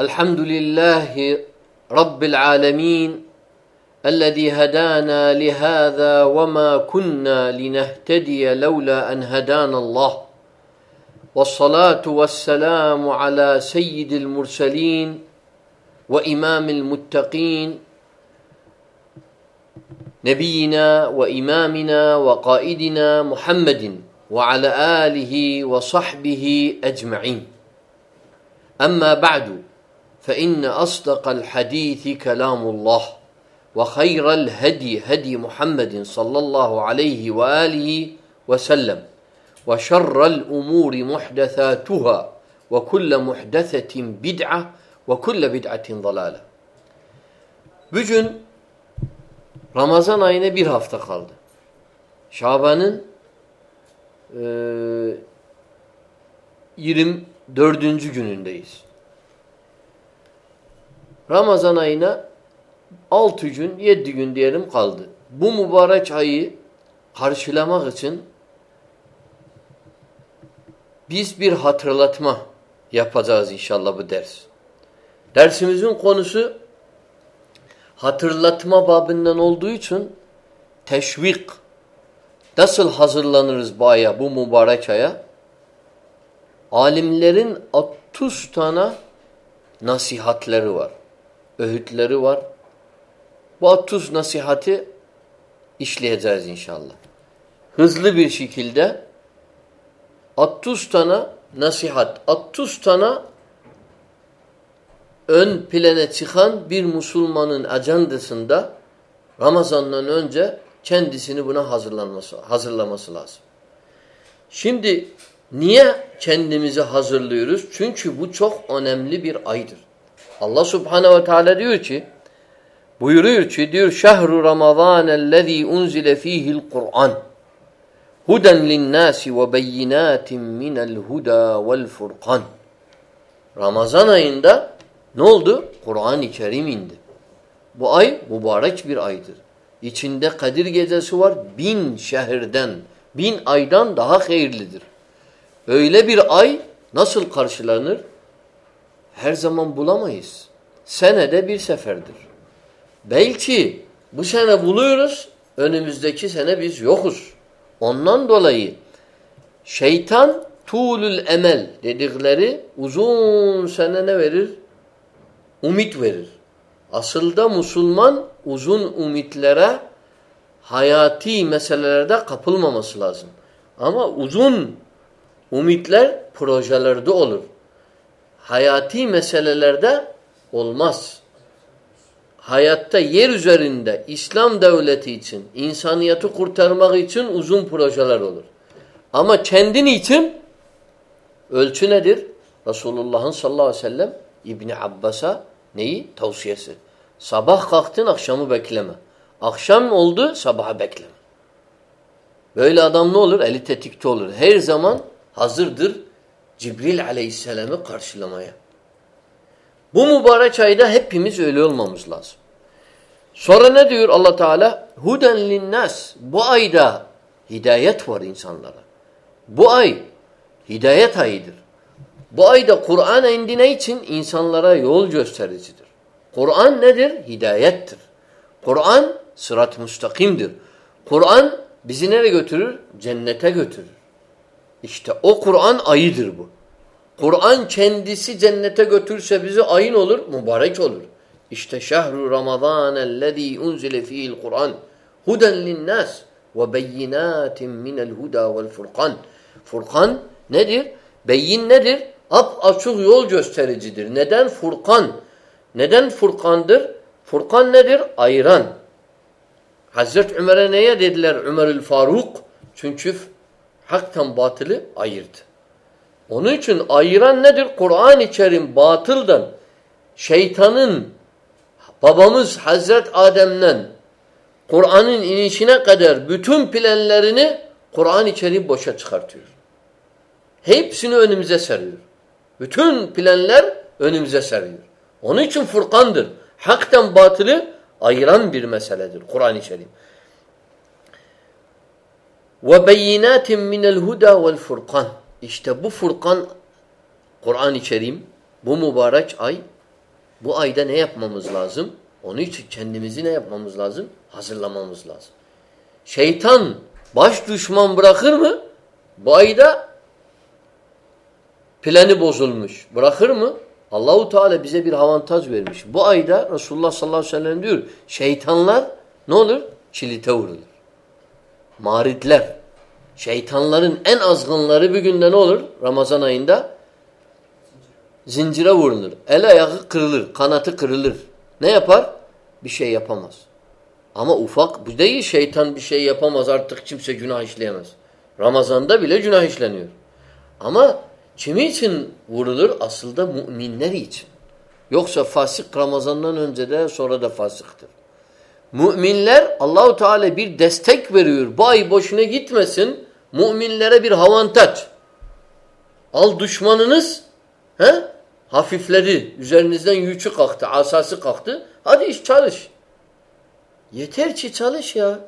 الحمد لله رب العالمين الذي هدانا لهذا وما كنا لنهتدي لولا أن هدانا الله. والصلاة والسلام على سيد المرسلين وإمام المتقين. نبينا وإمامنا وقائدنا محمد وعلى آله وصحبه أجمعين. أما بعد فإن أصدق الحديث كلام الله وخير الهدي هدي محمد صلى الله عليه وآله وسلم وشر الأمور محدثاتها وكل محدثة بدعة وكل بدعة ضلالة Bugün Ramazan ayına bir hafta kaldı. Şaban'ın e, 24. günündeyiz. Ramazan ayına 6 gün, 7 gün diyelim kaldı. Bu mübarek ayı karşılamak için biz bir hatırlatma yapacağız inşallah bu ders. Dersimizin konusu hatırlatma babından olduğu için teşvik. Nasıl hazırlanırız bu aya, bu mübarek aya? Alimlerin 30 tane nasihatleri var. Öğütleri var. Bu 30 nasihati işleyeceğiz inşallah. Hızlı bir şekilde 30 tane nasihat, 30 tane ön plana çıkan bir Müslümanın ajandasında Ramazan'dan önce kendisini buna hazırlanması, hazırlaması lazım. Şimdi niye kendimizi hazırlıyoruz? Çünkü bu çok önemli bir aydır. Allah Subhanahu ve Teala diyor ki buyuruyor ki diyor şehru ramazan ellezî unzile fîhil Kur'an huden linnâsi ve beyinâtin minel huda vel furkan Ramazan ayında ne oldu? Kur'an-ı Kerim indi. Bu ay mübarek bir aydır. İçinde Kadir gecesi var. Bin şehirden, bin aydan daha hayırlıdır. Öyle bir ay nasıl karşılanır? Her zaman bulamayız. Senede bir seferdir. Belki bu sene buluyoruz, önümüzdeki sene biz yokuz. Ondan dolayı şeytan tuğlül emel dedikleri uzun sene ne verir? Umit verir. Aslında Müslüman uzun ümitlere hayati meselelerde kapılmaması lazım. Ama uzun ümitler projelerde olur. Hayati meselelerde olmaz. Hayatta yer üzerinde İslam devleti için, insaniyeti kurtarmak için uzun projeler olur. Ama kendin için ölçü nedir? Resulullah'ın sallallahu aleyhi ve sellem İbni Abbas'a neyi? Tavsiyesi. Sabah kalktın akşamı bekleme. Akşam oldu sabaha bekleme. Böyle adam ne olur? Eli tetikte olur. Her zaman hazırdır Cibril aleyhisselamı karşılamaya. Bu mübarek ayda hepimiz öyle olmamız lazım. Sonra ne diyor allah Teala? Huden linnas. Bu ayda hidayet var insanlara. Bu ay hidayet ayıdır. Bu ayda Kur'an indi ne için? İnsanlara yol göstericidir. Kur'an nedir? Hidayettir. Kur'an sırat müstakimdir. Kur'an bizi nereye götürür? Cennete götürür. İşte o Kur'an ayıdır bu. Kur'an kendisi cennete götürse bizi ayın olur, mübarek olur. İşte şehru ramazan ellezî unzile fîhil Kur'an huden linnâs ve beyinâtin minel huda vel furkan. Furkan nedir? Beyin nedir? Ap açık yol göstericidir. Neden? Furkan. Neden Furkan'dır? Furkan nedir? Ayıran. Hazreti Ömer'e neye dediler Ömerül Faruk? Çünkü haktan batılı ayırdı. Onun için ayıran nedir? Kur'an-ı Kerim batıldan, şeytanın, babamız Hazret Adem'den, Kur'an'ın inişine kadar bütün planlarını Kur'an-ı Kerim boşa çıkartıyor. Hepsini önümüze seriyor. Bütün planlar önümüze seriyor. Onun için Furkan'dır. Haktan batılı ayıran bir meseledir Kur'an-ı Kerim. Ve beyinatin minel huda vel furkan. İşte bu Furkan Kur'an-ı Kerim bu mübarek ay Bu ayda ne yapmamız lazım? Onun için kendimizi ne yapmamız lazım? Hazırlamamız lazım. Şeytan baş düşman bırakır mı? Bu ayda planı bozulmuş. Bırakır mı? Allahu Teala bize bir avantaj vermiş. Bu ayda Resulullah sallallahu aleyhi ve sellem diyor şeytanlar ne olur? Çilite vurulur. Maridler. Şeytanların en azgınları bir günde ne olur? Ramazan ayında zincire vurulur. El ayağı kırılır. Kanatı kırılır. Ne yapar? Bir şey yapamaz. Ama ufak bu değil şeytan bir şey yapamaz artık kimse günah işleyemez. Ramazanda bile günah işleniyor. Ama kimi için vurulur? Aslında müminler için. Yoksa fasık Ramazan'dan önce de sonra da fasıktır. Müminler Allahu Teala bir destek veriyor. Bu ay boşuna gitmesin. Müminlere bir avantaj. Al düşmanınız he? hafifledi. Üzerinizden yükü kalktı, asası kalktı. Hadi iş çalış. Yeter ki çalış ya.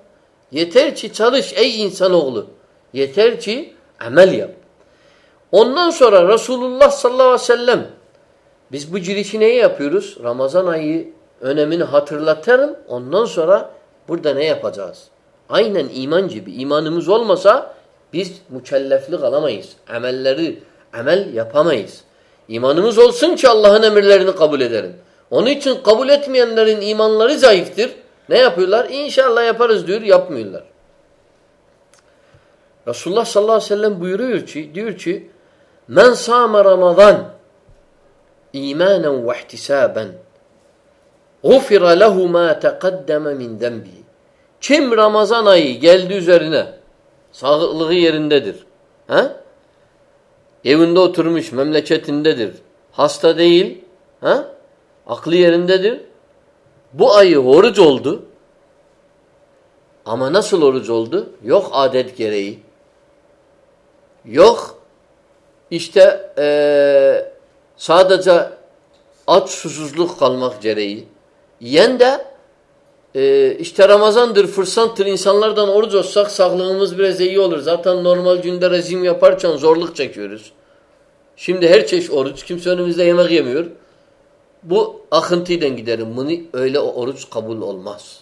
Yeter ki çalış ey insanoğlu. Yeter ki amel yap. Ondan sonra Resulullah sallallahu aleyhi ve sellem biz bu girişi neyi yapıyoruz? Ramazan ayı önemini hatırlatalım. Ondan sonra burada ne yapacağız? Aynen iman gibi. İmanımız olmasa biz mükelleflik alamayız. Amelleri, amel yapamayız. İmanımız olsun ki Allah'ın emirlerini kabul edelim. Onun için kabul etmeyenlerin imanları zayıftır. Ne yapıyorlar? İnşallah yaparız diyor, yapmıyorlar. Resulullah sallallahu aleyhi ve sellem buyuruyor ki, diyor ki Men sâme Ramazan imanen ve ihtisaben gufira lehu ma teqaddeme min dembi. Kim Ramazan ayı geldi üzerine sağlığı yerindedir. He? Evinde oturmuş, memleketindedir. Hasta değil. He? Aklı yerindedir. Bu ayı oruç oldu. Ama nasıl oruç oldu? Yok adet gereği. Yok işte ee, sadece aç susuzluk kalmak gereği. Yen de e, işte Ramazandır, fırsattır. insanlardan oruç olsak sağlığımız biraz iyi olur. Zaten normal günde rejim yaparken zorluk çekiyoruz. Şimdi her çeşit oruç. Kimse önümüzde yemek yemiyor. Bu akıntıyla giderim. Bunu öyle oruç kabul olmaz.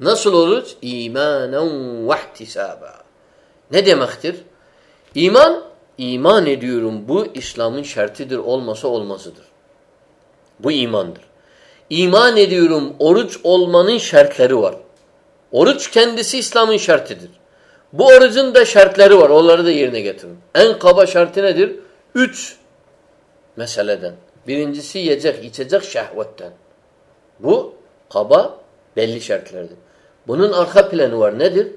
Nasıl oruç? İmanen ve ihtisaba. Ne demektir? İman, iman ediyorum bu İslam'ın şartıdır, olmasa olmazıdır. Bu imandır. İman ediyorum oruç olmanın şartları var. Oruç kendisi İslam'ın şartıdır. Bu orucun da şartları var. Onları da yerine getirin. En kaba şartı nedir? Üç meseleden. Birincisi yiyecek, içecek şehvetten. Bu kaba belli şartlardır. Bunun arka planı var. Nedir?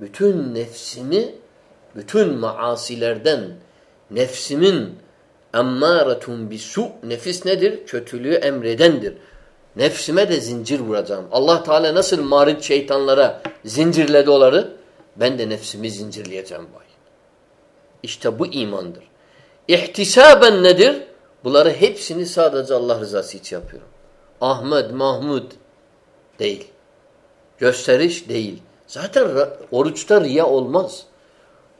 Bütün nefsimi, bütün maasilerden nefsimin emmâretun bisu nefis nedir? Kötülüğü emredendir. Nefsime de zincir vuracağım. Allah Teala nasıl marit şeytanlara zincirledi onları? Ben de nefsimi zincirleyeceğim bay. İşte bu imandır. İhtisaben nedir? Bunları hepsini sadece Allah rızası için yapıyorum. Ahmet, Mahmud değil. Gösteriş değil. Zaten oruçta riya olmaz.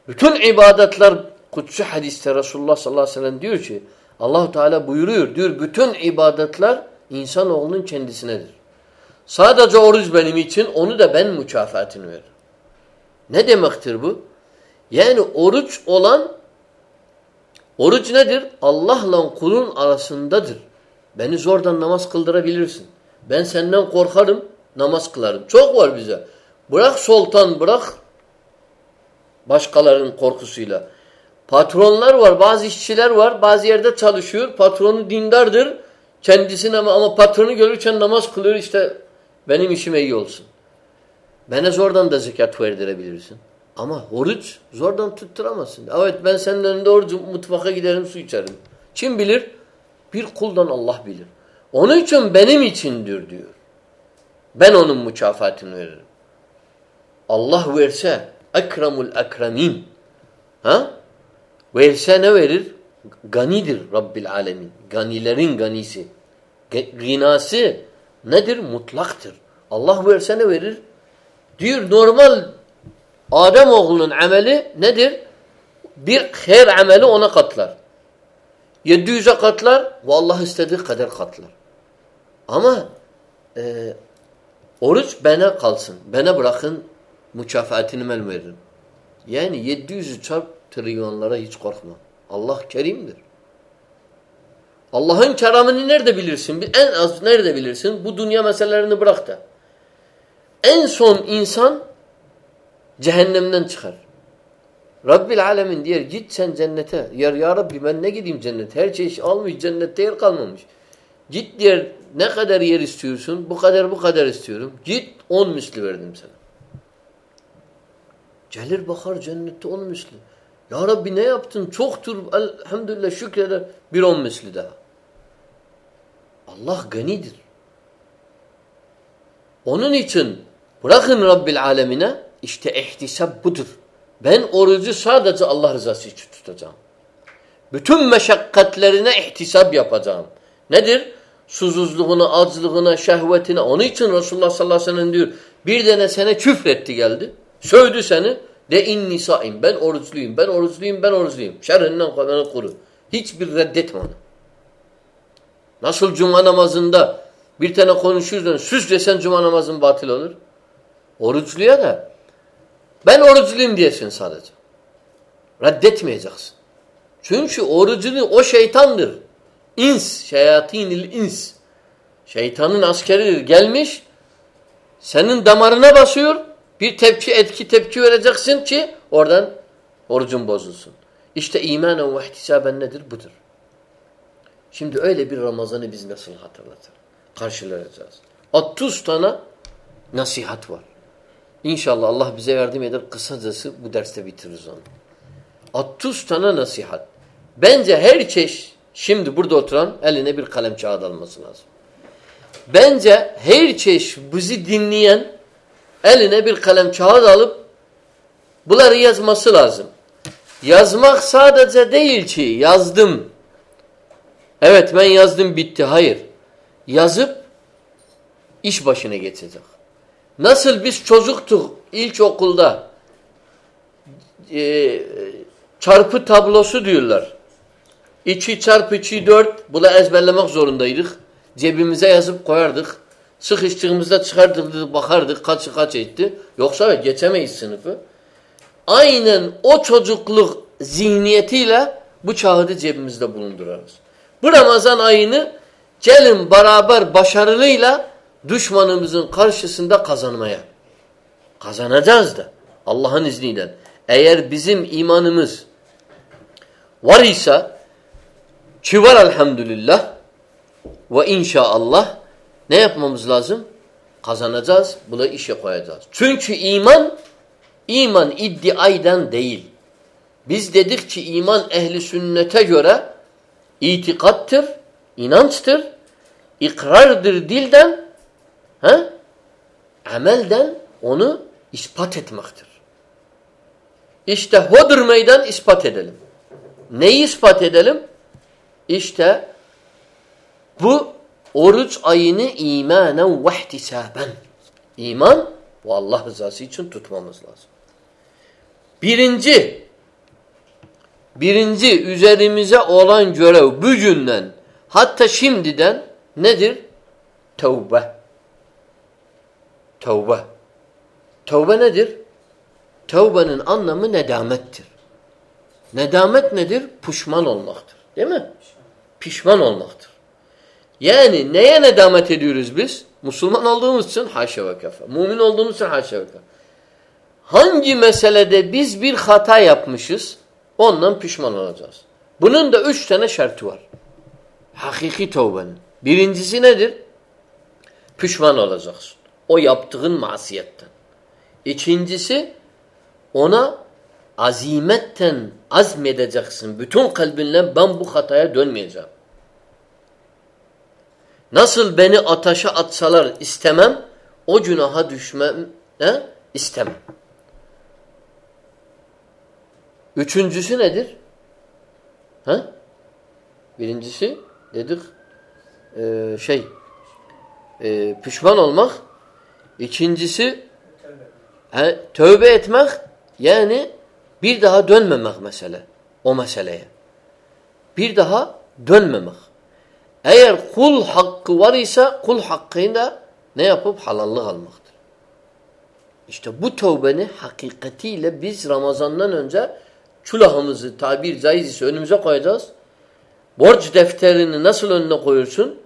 Bütün ibadetler kutsu hadiste Resulullah sallallahu aleyhi ve sellem diyor ki allah Teala buyuruyor diyor bütün ibadetler insanoğlunun kendisinedir. Sadece oruç benim için onu da ben mükafatını veririm. Ne demektir bu? Yani oruç olan oruç nedir? Allah'la kulun arasındadır. Beni zordan namaz kıldırabilirsin. Ben senden korkarım, namaz kılarım. Çok var bize. Bırak sultan, bırak başkalarının korkusuyla. Patronlar var, bazı işçiler var, bazı yerde çalışıyor. Patronu dindardır. Kendisine ama, ama patronu görürken namaz kılıyor işte benim işim iyi olsun. Bana zordan da zekat verdirebilirsin. Ama oruç zordan tutturamazsın. Evet ben senin önünde orucu mutfaka giderim su içerim. Kim bilir? Bir kuldan Allah bilir. Onun için benim içindir diyor. Ben onun mükafatını veririm. Allah verse ekramul ekremin. Ha? Verse ne verir? Ganidir Rabbil alemin. Ganilerin ganisi. Ginası nedir? Mutlaktır. Allah verse ne verir? Diyor normal Adem oğlunun ameli nedir? Bir her ameli ona katlar. 700'e katlar ve Allah istediği kadar katlar. Ama e, oruç bana kalsın. Bana bırakın mükafatını ben veririm. Yani 700'ü çarp trilyonlara hiç korkma. Allah kerimdir. Allah'ın keramını nerede bilirsin? En az nerede bilirsin? Bu dünya meselelerini bırak da. En son insan cehennemden çıkar. Rabbil alemin diyor git sen cennete. Yer ya Rabbi ben ne gideyim cennete? Her şey almış cennette yer kalmamış. Git diyor ne kadar yer istiyorsun? Bu kadar bu kadar istiyorum. Git on misli verdim sana. Gelir bakar cennette on misli. Ya Rabbi ne yaptın? Çoktur elhamdülillah şükreder. Bir on misli daha. Allah ganidir. Onun için bırakın Rabbil alemine işte ihtisap budur. Ben orucu sadece Allah rızası için tutacağım. Bütün meşakkatlerine ihtisap yapacağım. Nedir? Susuzluğuna, acılığına, şehvetine. Onun için Resulullah sallallahu aleyhi ve sellem diyor bir tane sene küfretti geldi. Sövdü seni. De inni saim. Ben oruçluyum. Ben oruçluyum. Ben oruçluyum. Şerrinden beni koru. Hiçbir reddetme onu. Nasıl cuma namazında bir tane konuşursan süs desen cuma namazın batıl olur. Oruçluya da ben oruçluyum diyesin sadece. Reddetmeyeceksin. Çünkü orucunu o şeytandır. İns, şeyatinil ins. Şeytanın askeridir. Gelmiş, senin damarına basıyor, bir tepki, etki tepki vereceksin ki oradan orucun bozulsun. İşte imanen ve ihtisaben nedir? Budur. Şimdi öyle bir Ramazan'ı biz nasıl hatırlatır? Karşılayacağız. 30 tane nasihat var. İnşallah Allah bize yardım eder. Kısacası bu derste bitiririz onu. 30 tane nasihat. Bence her çeşit şimdi burada oturan eline bir kalem kağıt alması lazım. Bence her çeşit bizi dinleyen eline bir kalem kağıt alıp bunları yazması lazım. Yazmak sadece değil ki yazdım. Evet ben yazdım bitti. Hayır. Yazıp iş başına geçecek. Nasıl biz çocuktuk ilkokulda e, çarpı tablosu diyorlar. 2 çarpı 2 4 bunu ezberlemek zorundaydık. Cebimize yazıp koyardık. Sıkıştığımızda çıkardık bakardık kaç kaç etti. Yoksa geçemeyiz sınıfı. Aynen o çocukluk zihniyetiyle bu kağıdı cebimizde bulundurarız. Bu Ramazan ayını gelin beraber başarılıyla düşmanımızın karşısında kazanmaya. Kazanacağız da Allah'ın izniyle. Eğer bizim imanımız var ise ki var elhamdülillah ve inşaallah ne yapmamız lazım? Kazanacağız. Bunu işe koyacağız. Çünkü iman iman iddiaydan değil. Biz dedik ki iman ehli sünnete göre itikattır, inançtır, ikrardır dilden, he? amelden onu ispat etmektir. İşte hodur meydan ispat edelim. Neyi ispat edelim? İşte bu oruç ayını imanen ve ihtisaben. İman bu Allah rızası için tutmamız lazım. Birinci birinci üzerimize olan görev bugünden hatta şimdiden nedir? Tevbe. Tevbe. Tevbe nedir? Tevbenin anlamı nedamettir. Nedamet nedir? Pişman olmaktır. Değil mi? Pişman olmaktır. Yani neye nedamet ediyoruz biz? Müslüman olduğumuz için haşa ve kefe. Mümin olduğumuz için haşa ve kefe. Hangi meselede biz bir hata yapmışız? Ondan pişman olacağız. Bunun da üç tane şartı var. Hakiki tövbenin. Birincisi nedir? Pişman olacaksın. O yaptığın masiyetten. İkincisi ona azimetten azmedeceksin. Bütün kalbinle ben bu hataya dönmeyeceğim. Nasıl beni ataşa atsalar istemem, o günaha düşmem he? istemem. Üçüncüsü nedir? Ha? Birincisi dedik e, şey e, pişman olmak. İkincisi he, tövbe etmek yani bir daha dönmemek mesele. O meseleye. Bir daha dönmemek. Eğer kul hakkı var ise kul hakkında ne yapıp halallık almaktır. İşte bu tövbeni hakikatiyle biz Ramazan'dan önce külahımızı tabir caiz ise önümüze koyacağız. Borç defterini nasıl önüne koyursun?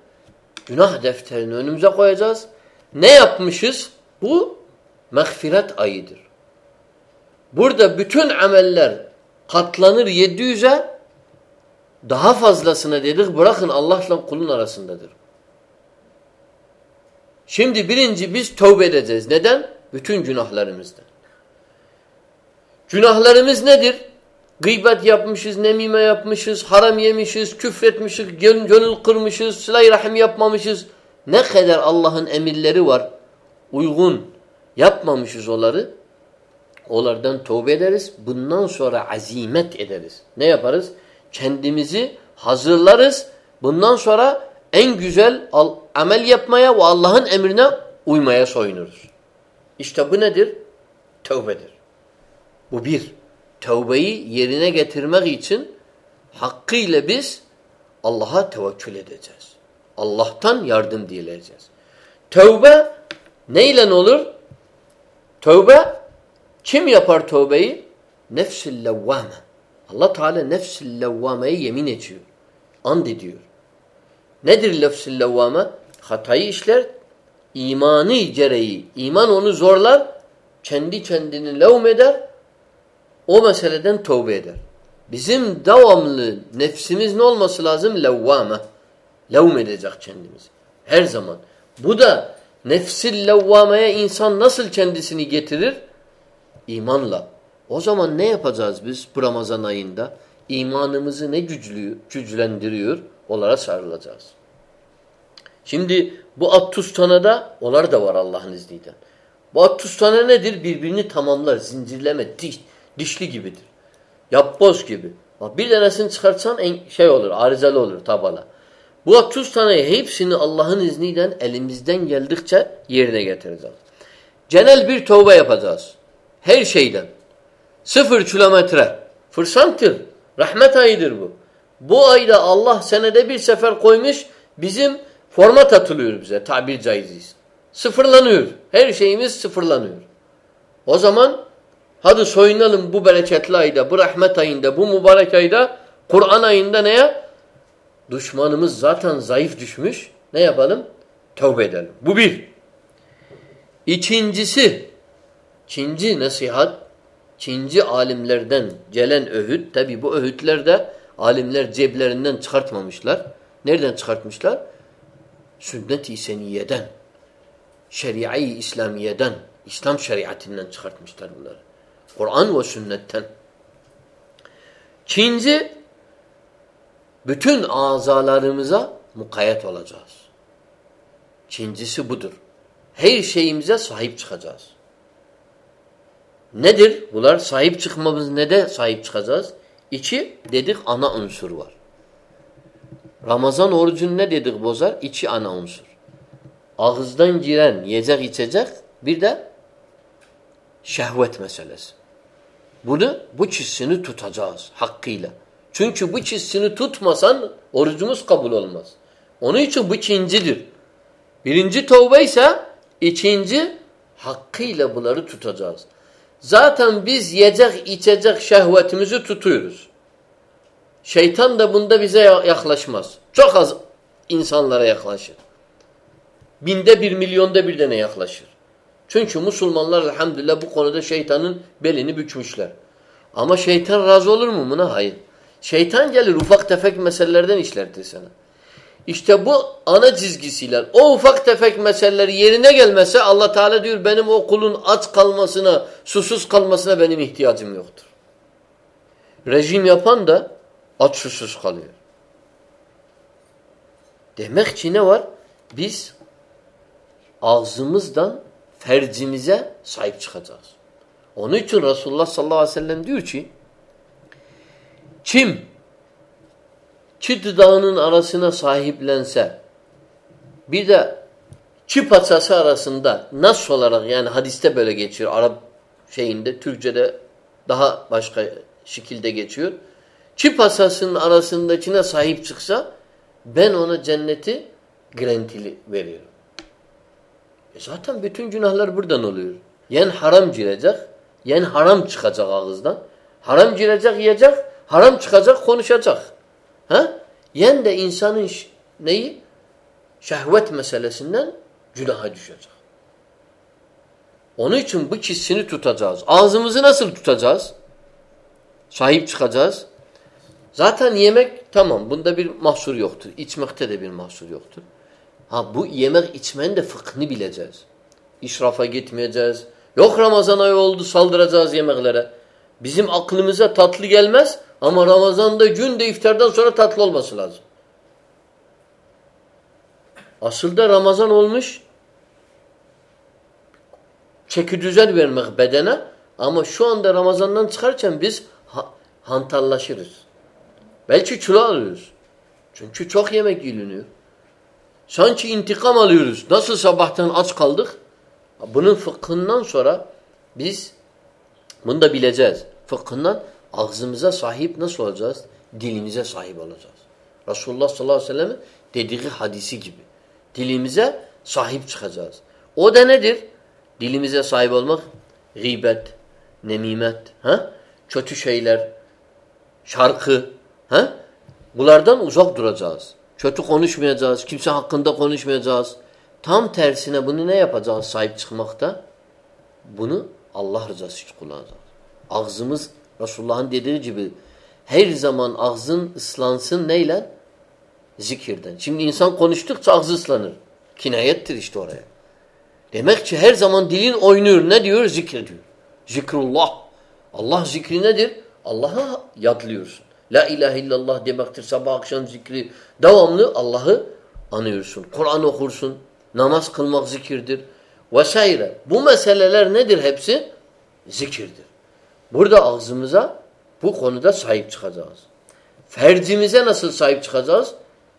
Günah defterini önümüze koyacağız. Ne yapmışız? Bu mağfiret ayıdır. Burada bütün ameller katlanır 700'e daha fazlasına dedik bırakın Allah'la kulun arasındadır. Şimdi birinci biz tövbe edeceğiz. Neden? Bütün günahlarımızdan. Günahlarımız nedir? Gıybet yapmışız, nemime yapmışız, haram yemişiz, küfretmişiz, gönül, gönül kırmışız, sıla rahim yapmamışız. Ne kadar Allah'ın emirleri var. Uygun yapmamışız onları. Onlardan tövbe ederiz. Bundan sonra azimet ederiz. Ne yaparız? Kendimizi hazırlarız. Bundan sonra en güzel amel yapmaya ve Allah'ın emrine uymaya soyunuruz. İşte bu nedir? Tövbedir. Bu bir. Tövbeyi yerine getirmek için hakkıyla biz Allah'a tevekkül edeceğiz. Allah'tan yardım dileyeceğiz. Tövbe neyle olur? Tövbe kim yapar tövbeyi? Nefs-i levvame. Allah Teala nefs-i levvameyi yemin ediyor. And ediyor. Nedir nefs-i levvame? Hatayı işler, imanı gereği. İman onu zorlar, kendi kendini levm eder, o meseleden tövbe eder. Bizim devamlı nefsimiz ne olması lazım? Levvame. Levm edecek kendimizi. Her zaman. Bu da nefsil levvameye insan nasıl kendisini getirir? İmanla. O zaman ne yapacağız biz bu Ramazan ayında? İmanımızı ne güçlü, güçlendiriyor? Onlara sarılacağız. Şimdi bu 60 tane de onlar da var Allah'ın izniyle. Bu 60 tane nedir? Birbirini tamamlar, zincirleme, diş, dişli gibidir. Yapboz gibi. Bak bir tanesini çıkartsan en şey olur, arızalı olur tabala. Bu 30 tane hepsini Allah'ın izniyle elimizden geldikçe yerine getireceğiz. Genel bir tövbe yapacağız. Her şeyden. Sıfır kilometre. Fırsanttır. Rahmet ayıdır bu. Bu ayda Allah senede bir sefer koymuş bizim format atılıyor bize tabir caiziz. Sıfırlanıyor. Her şeyimiz sıfırlanıyor. O zaman hadi soyunalım bu bereketli ayda, bu rahmet ayında, bu mübarek ayda, Kur'an ayında neye? Düşmanımız zaten zayıf düşmüş. Ne yapalım? Tövbe edelim. Bu bir. İkincisi, ikinci nasihat, ikinci alimlerden gelen öğüt, tabi bu öğütler de alimler ceblerinden çıkartmamışlar. Nereden çıkartmışlar? Sünnet-i seniyeden, şeriai İslamiye'den, İslam şeriatinden çıkartmışlar bunları. Kur'an ve sünnetten. İkinci, bütün azalarımıza mukayyet olacağız. İkincisi budur. Her şeyimize sahip çıkacağız. Nedir? Bunlar sahip çıkmamız ne de sahip çıkacağız? İki, dedik ana unsur var. Ramazan orucunu ne dedik bozar? İki ana unsur. Ağızdan giren yiyecek içecek bir de şehvet meselesi. Bunu bu çizsini tutacağız hakkıyla. Çünkü bu çizsini tutmasan orucumuz kabul olmaz. Onun için bu ikincidir. Birinci tövbe ise ikinci hakkıyla bunları tutacağız. Zaten biz yiyecek içecek şehvetimizi tutuyoruz. Şeytan da bunda bize yaklaşmaz. Çok az insanlara yaklaşır. Binde bir milyonda bir tane yaklaşır. Çünkü Müslümanlar elhamdülillah bu konuda şeytanın belini bükmüşler. Ama şeytan razı olur mu buna? Hayır. Şeytan gelir ufak tefek meselelerden işlertir sana. İşte bu ana çizgisiyle o ufak tefek meseleler yerine gelmese Allah Teala diyor benim o kulun aç kalmasına, susuz kalmasına benim ihtiyacım yoktur. Rejim yapan da aç susuz kalıyor. Demek ki ne var? Biz ağzımızdan fercimize sahip çıkacağız. Onun için Resulullah sallallahu aleyhi ve sellem diyor ki kim çi dağının arasına sahiplense bir de çi paçası arasında nasıl olarak yani hadiste böyle geçiyor Arap şeyinde Türkçe'de daha başka şekilde geçiyor. Çi pasasının arasındakine sahip çıksa ben ona cenneti garantili veriyorum. E zaten bütün günahlar buradan oluyor. Yen haram girecek, yen haram çıkacak ağızdan. Haram girecek, yiyecek, haram çıkacak, konuşacak. Ha? Yen de insanın neyi? Şehvet meselesinden günaha düşecek. Onun için bu kişisini tutacağız. Ağzımızı nasıl tutacağız? Sahip çıkacağız. Zaten yemek tamam bunda bir mahsur yoktur. İçmekte de bir mahsur yoktur. Ha bu yemek içmenin de fıkhını bileceğiz. İsrafa gitmeyeceğiz. Yok Ramazan ayı oldu saldıracağız yemeklere. Bizim aklımıza tatlı gelmez ama Ramazan'da günde iftardan sonra tatlı olması lazım. Asıl da Ramazan olmuş çeki düzen vermek bedene ama şu anda Ramazan'dan çıkarken biz ha hantallaşırız. Belki kilo alıyoruz. Çünkü çok yemek yiyiliyor. Sanki intikam alıyoruz. Nasıl sabahtan aç kaldık? Bunun fıkhından sonra biz bunu da bileceğiz. Fıkhından ağzımıza sahip nasıl olacağız? Dilimize sahip olacağız. Resulullah sallallahu aleyhi ve sellem'in dediği hadisi gibi. Dilimize sahip çıkacağız. O da nedir? Dilimize sahip olmak gıybet, nemimet, ha? kötü şeyler, şarkı, ha? Bunlardan uzak duracağız. Kötü konuşmayacağız, kimse hakkında konuşmayacağız. Tam tersine bunu ne yapacağız sahip çıkmakta? Bunu Allah rızası için kullanacağız. Ağzımız Resulullah'ın dediği gibi her zaman ağzın ıslansın neyle? Zikirden. Şimdi insan konuştukça ağzı ıslanır. Kinayettir işte oraya. Demek ki her zaman dilin oynuyor. Ne diyor? Zikir diyor. Zikrullah. Allah zikri nedir? Allah'a yadlıyorsun. La ilahe illallah demektir. Sabah akşam zikri. Devamlı Allah'ı anıyorsun. Kur'an okursun. Namaz kılmak zikirdir. Vesaire. Bu meseleler nedir hepsi? Zikirdir. Burada ağzımıza bu konuda sahip çıkacağız. Fercimize nasıl sahip çıkacağız?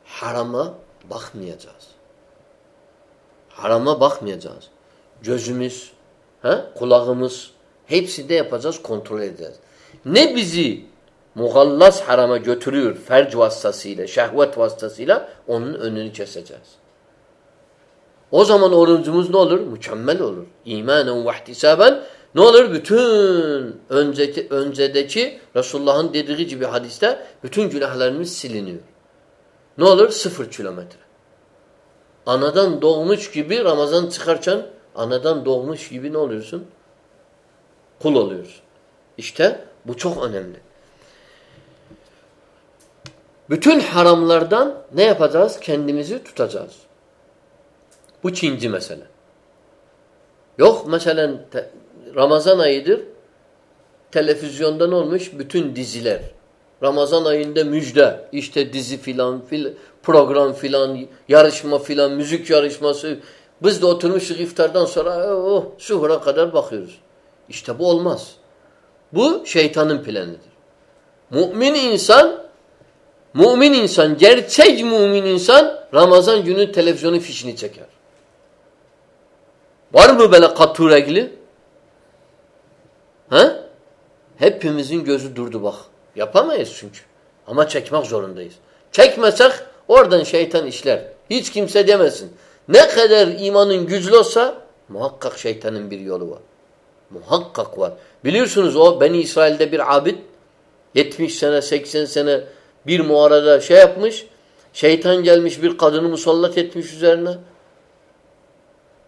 Harama bakmayacağız. Harama bakmayacağız. Gözümüz, he, kulağımız hepsi de yapacağız, kontrol edeceğiz. Ne bizi muhallas harama götürüyor ferc vasıtasıyla, şehvet vasıtasıyla onun önünü keseceğiz. O zaman orucumuz ne olur? Mükemmel olur. İmanen ve ihtisaben ne olur? Bütün önceki, öncedeki Resulullah'ın dediği gibi hadiste bütün günahlarımız siliniyor. Ne olur? Sıfır kilometre. Anadan doğmuş gibi Ramazan çıkarken anadan doğmuş gibi ne oluyorsun? Kul oluyorsun. İşte bu çok önemli. Bütün haramlardan ne yapacağız? Kendimizi tutacağız. Bu ikinci mesele. Yok mesela Ramazan ayıdır. Televizyonda ne olmuş? Bütün diziler. Ramazan ayında müjde. İşte dizi filan, fil, program filan, yarışma filan, müzik yarışması. Biz de oturmuşuz iftardan sonra oh, suhura kadar bakıyoruz. İşte bu olmaz. Bu şeytanın planıdır. Mümin insan mümin insan, gerçek mümin insan Ramazan günü televizyonu fişini çeker. Var mı böyle katı regli? Ha? Hepimizin gözü durdu bak. Yapamayız çünkü. Ama çekmek zorundayız. Çekmesek oradan şeytan işler. Hiç kimse demesin. Ne kadar imanın güçlü olsa muhakkak şeytanın bir yolu var. Muhakkak var. Biliyorsunuz o Beni İsrail'de bir abid 70 sene 80 sene bir muarada şey yapmış. Şeytan gelmiş bir kadını musallat etmiş üzerine.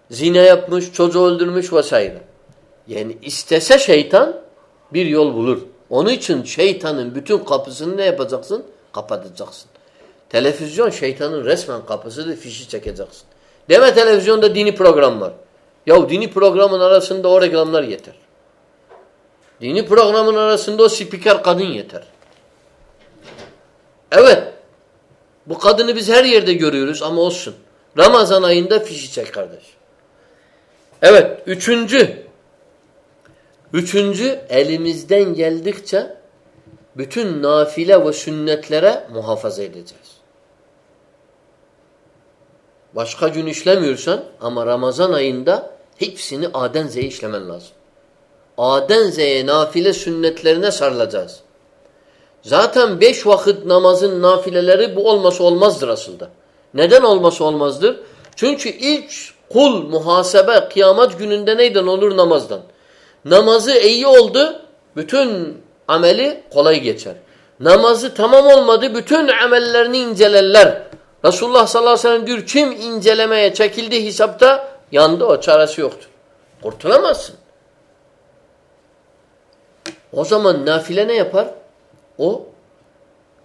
Zine yapmış, çocuğu öldürmüş vesaire. Yani istese şeytan bir yol bulur. Onun için şeytanın bütün kapısını ne yapacaksın? Kapatacaksın. Televizyon şeytanın resmen kapısıdır, fişi çekeceksin. Deme televizyonda dini program var. Ya dini programın arasında o reklamlar yeter. Dini programın arasında o spiker kadın yeter. Evet. Bu kadını biz her yerde görüyoruz ama olsun. Ramazan ayında fişi çek kardeş. Evet. Üçüncü. Üçüncü elimizden geldikçe bütün nafile ve sünnetlere muhafaza edeceğiz. Başka gün işlemiyorsan ama Ramazan ayında hepsini Aden Z'ye işlemen lazım. Aden Z'ye nafile sünnetlerine sarılacağız. Zaten beş vakit namazın nafileleri bu olması olmazdır aslında. Neden olması olmazdır? Çünkü ilk kul muhasebe kıyamet gününde neyden olur? Namazdan. Namazı iyi oldu, bütün ameli kolay geçer. Namazı tamam olmadı, bütün amellerini incelerler. Resulullah sallallahu aleyhi ve sellem diyor, kim incelemeye çekildi hesapta, yandı o, çaresi yoktur. Kurtulamazsın. O zaman nafile ne yapar? O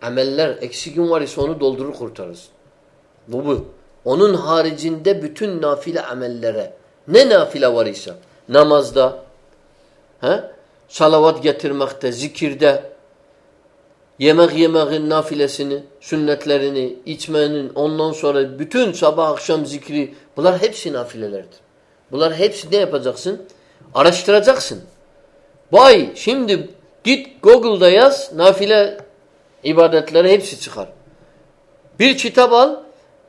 ameller, eksigin var ise onu doldurur kurtarırsın. Bu bu. Onun haricinde bütün nafile amellere ne nafile var ise namazda, he? salavat getirmekte, zikirde, yemek yemeğin nafilesini, sünnetlerini, içmenin, ondan sonra bütün sabah akşam zikri bunlar hepsi nafilelerdir. Bunlar hepsi ne yapacaksın? Araştıracaksın. Vay şimdi git Google'da yaz nafile ibadetleri hepsi çıkar. Bir kitap al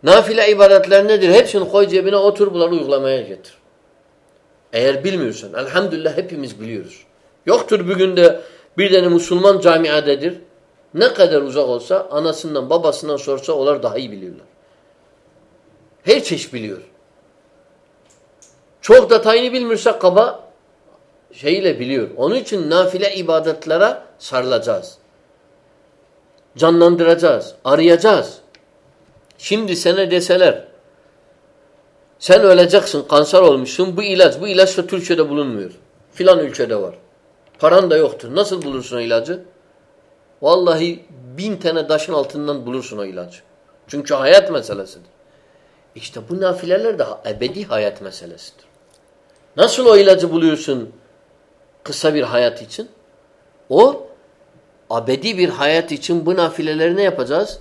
nafile ibadetler nedir? Hepsini koy cebine otur bunları uygulamaya getir. Eğer bilmiyorsan elhamdülillah hepimiz biliyoruz. Yoktur bugün de bir tane Müslüman camiadedir. Ne kadar uzak olsa anasından babasından sorsa onlar daha iyi biliyorlar. Her çeşit biliyor. Çok detayını bilmiyorsa kaba şeyle biliyor. Onun için nafile ibadetlere sarılacağız. Canlandıracağız. Arayacağız. Şimdi sana deseler sen öleceksin, kanser olmuşsun. Bu ilaç, bu ilaç da Türkiye'de bulunmuyor. Filan ülkede var. Paran da yoktur. Nasıl bulursun o ilacı? Vallahi bin tane taşın altından bulursun o ilacı. Çünkü hayat meselesidir. İşte bu nafileler de ebedi hayat meselesidir. Nasıl o ilacı buluyorsun kısa bir hayat için? O abedi bir hayat için bu nafileleri ne yapacağız?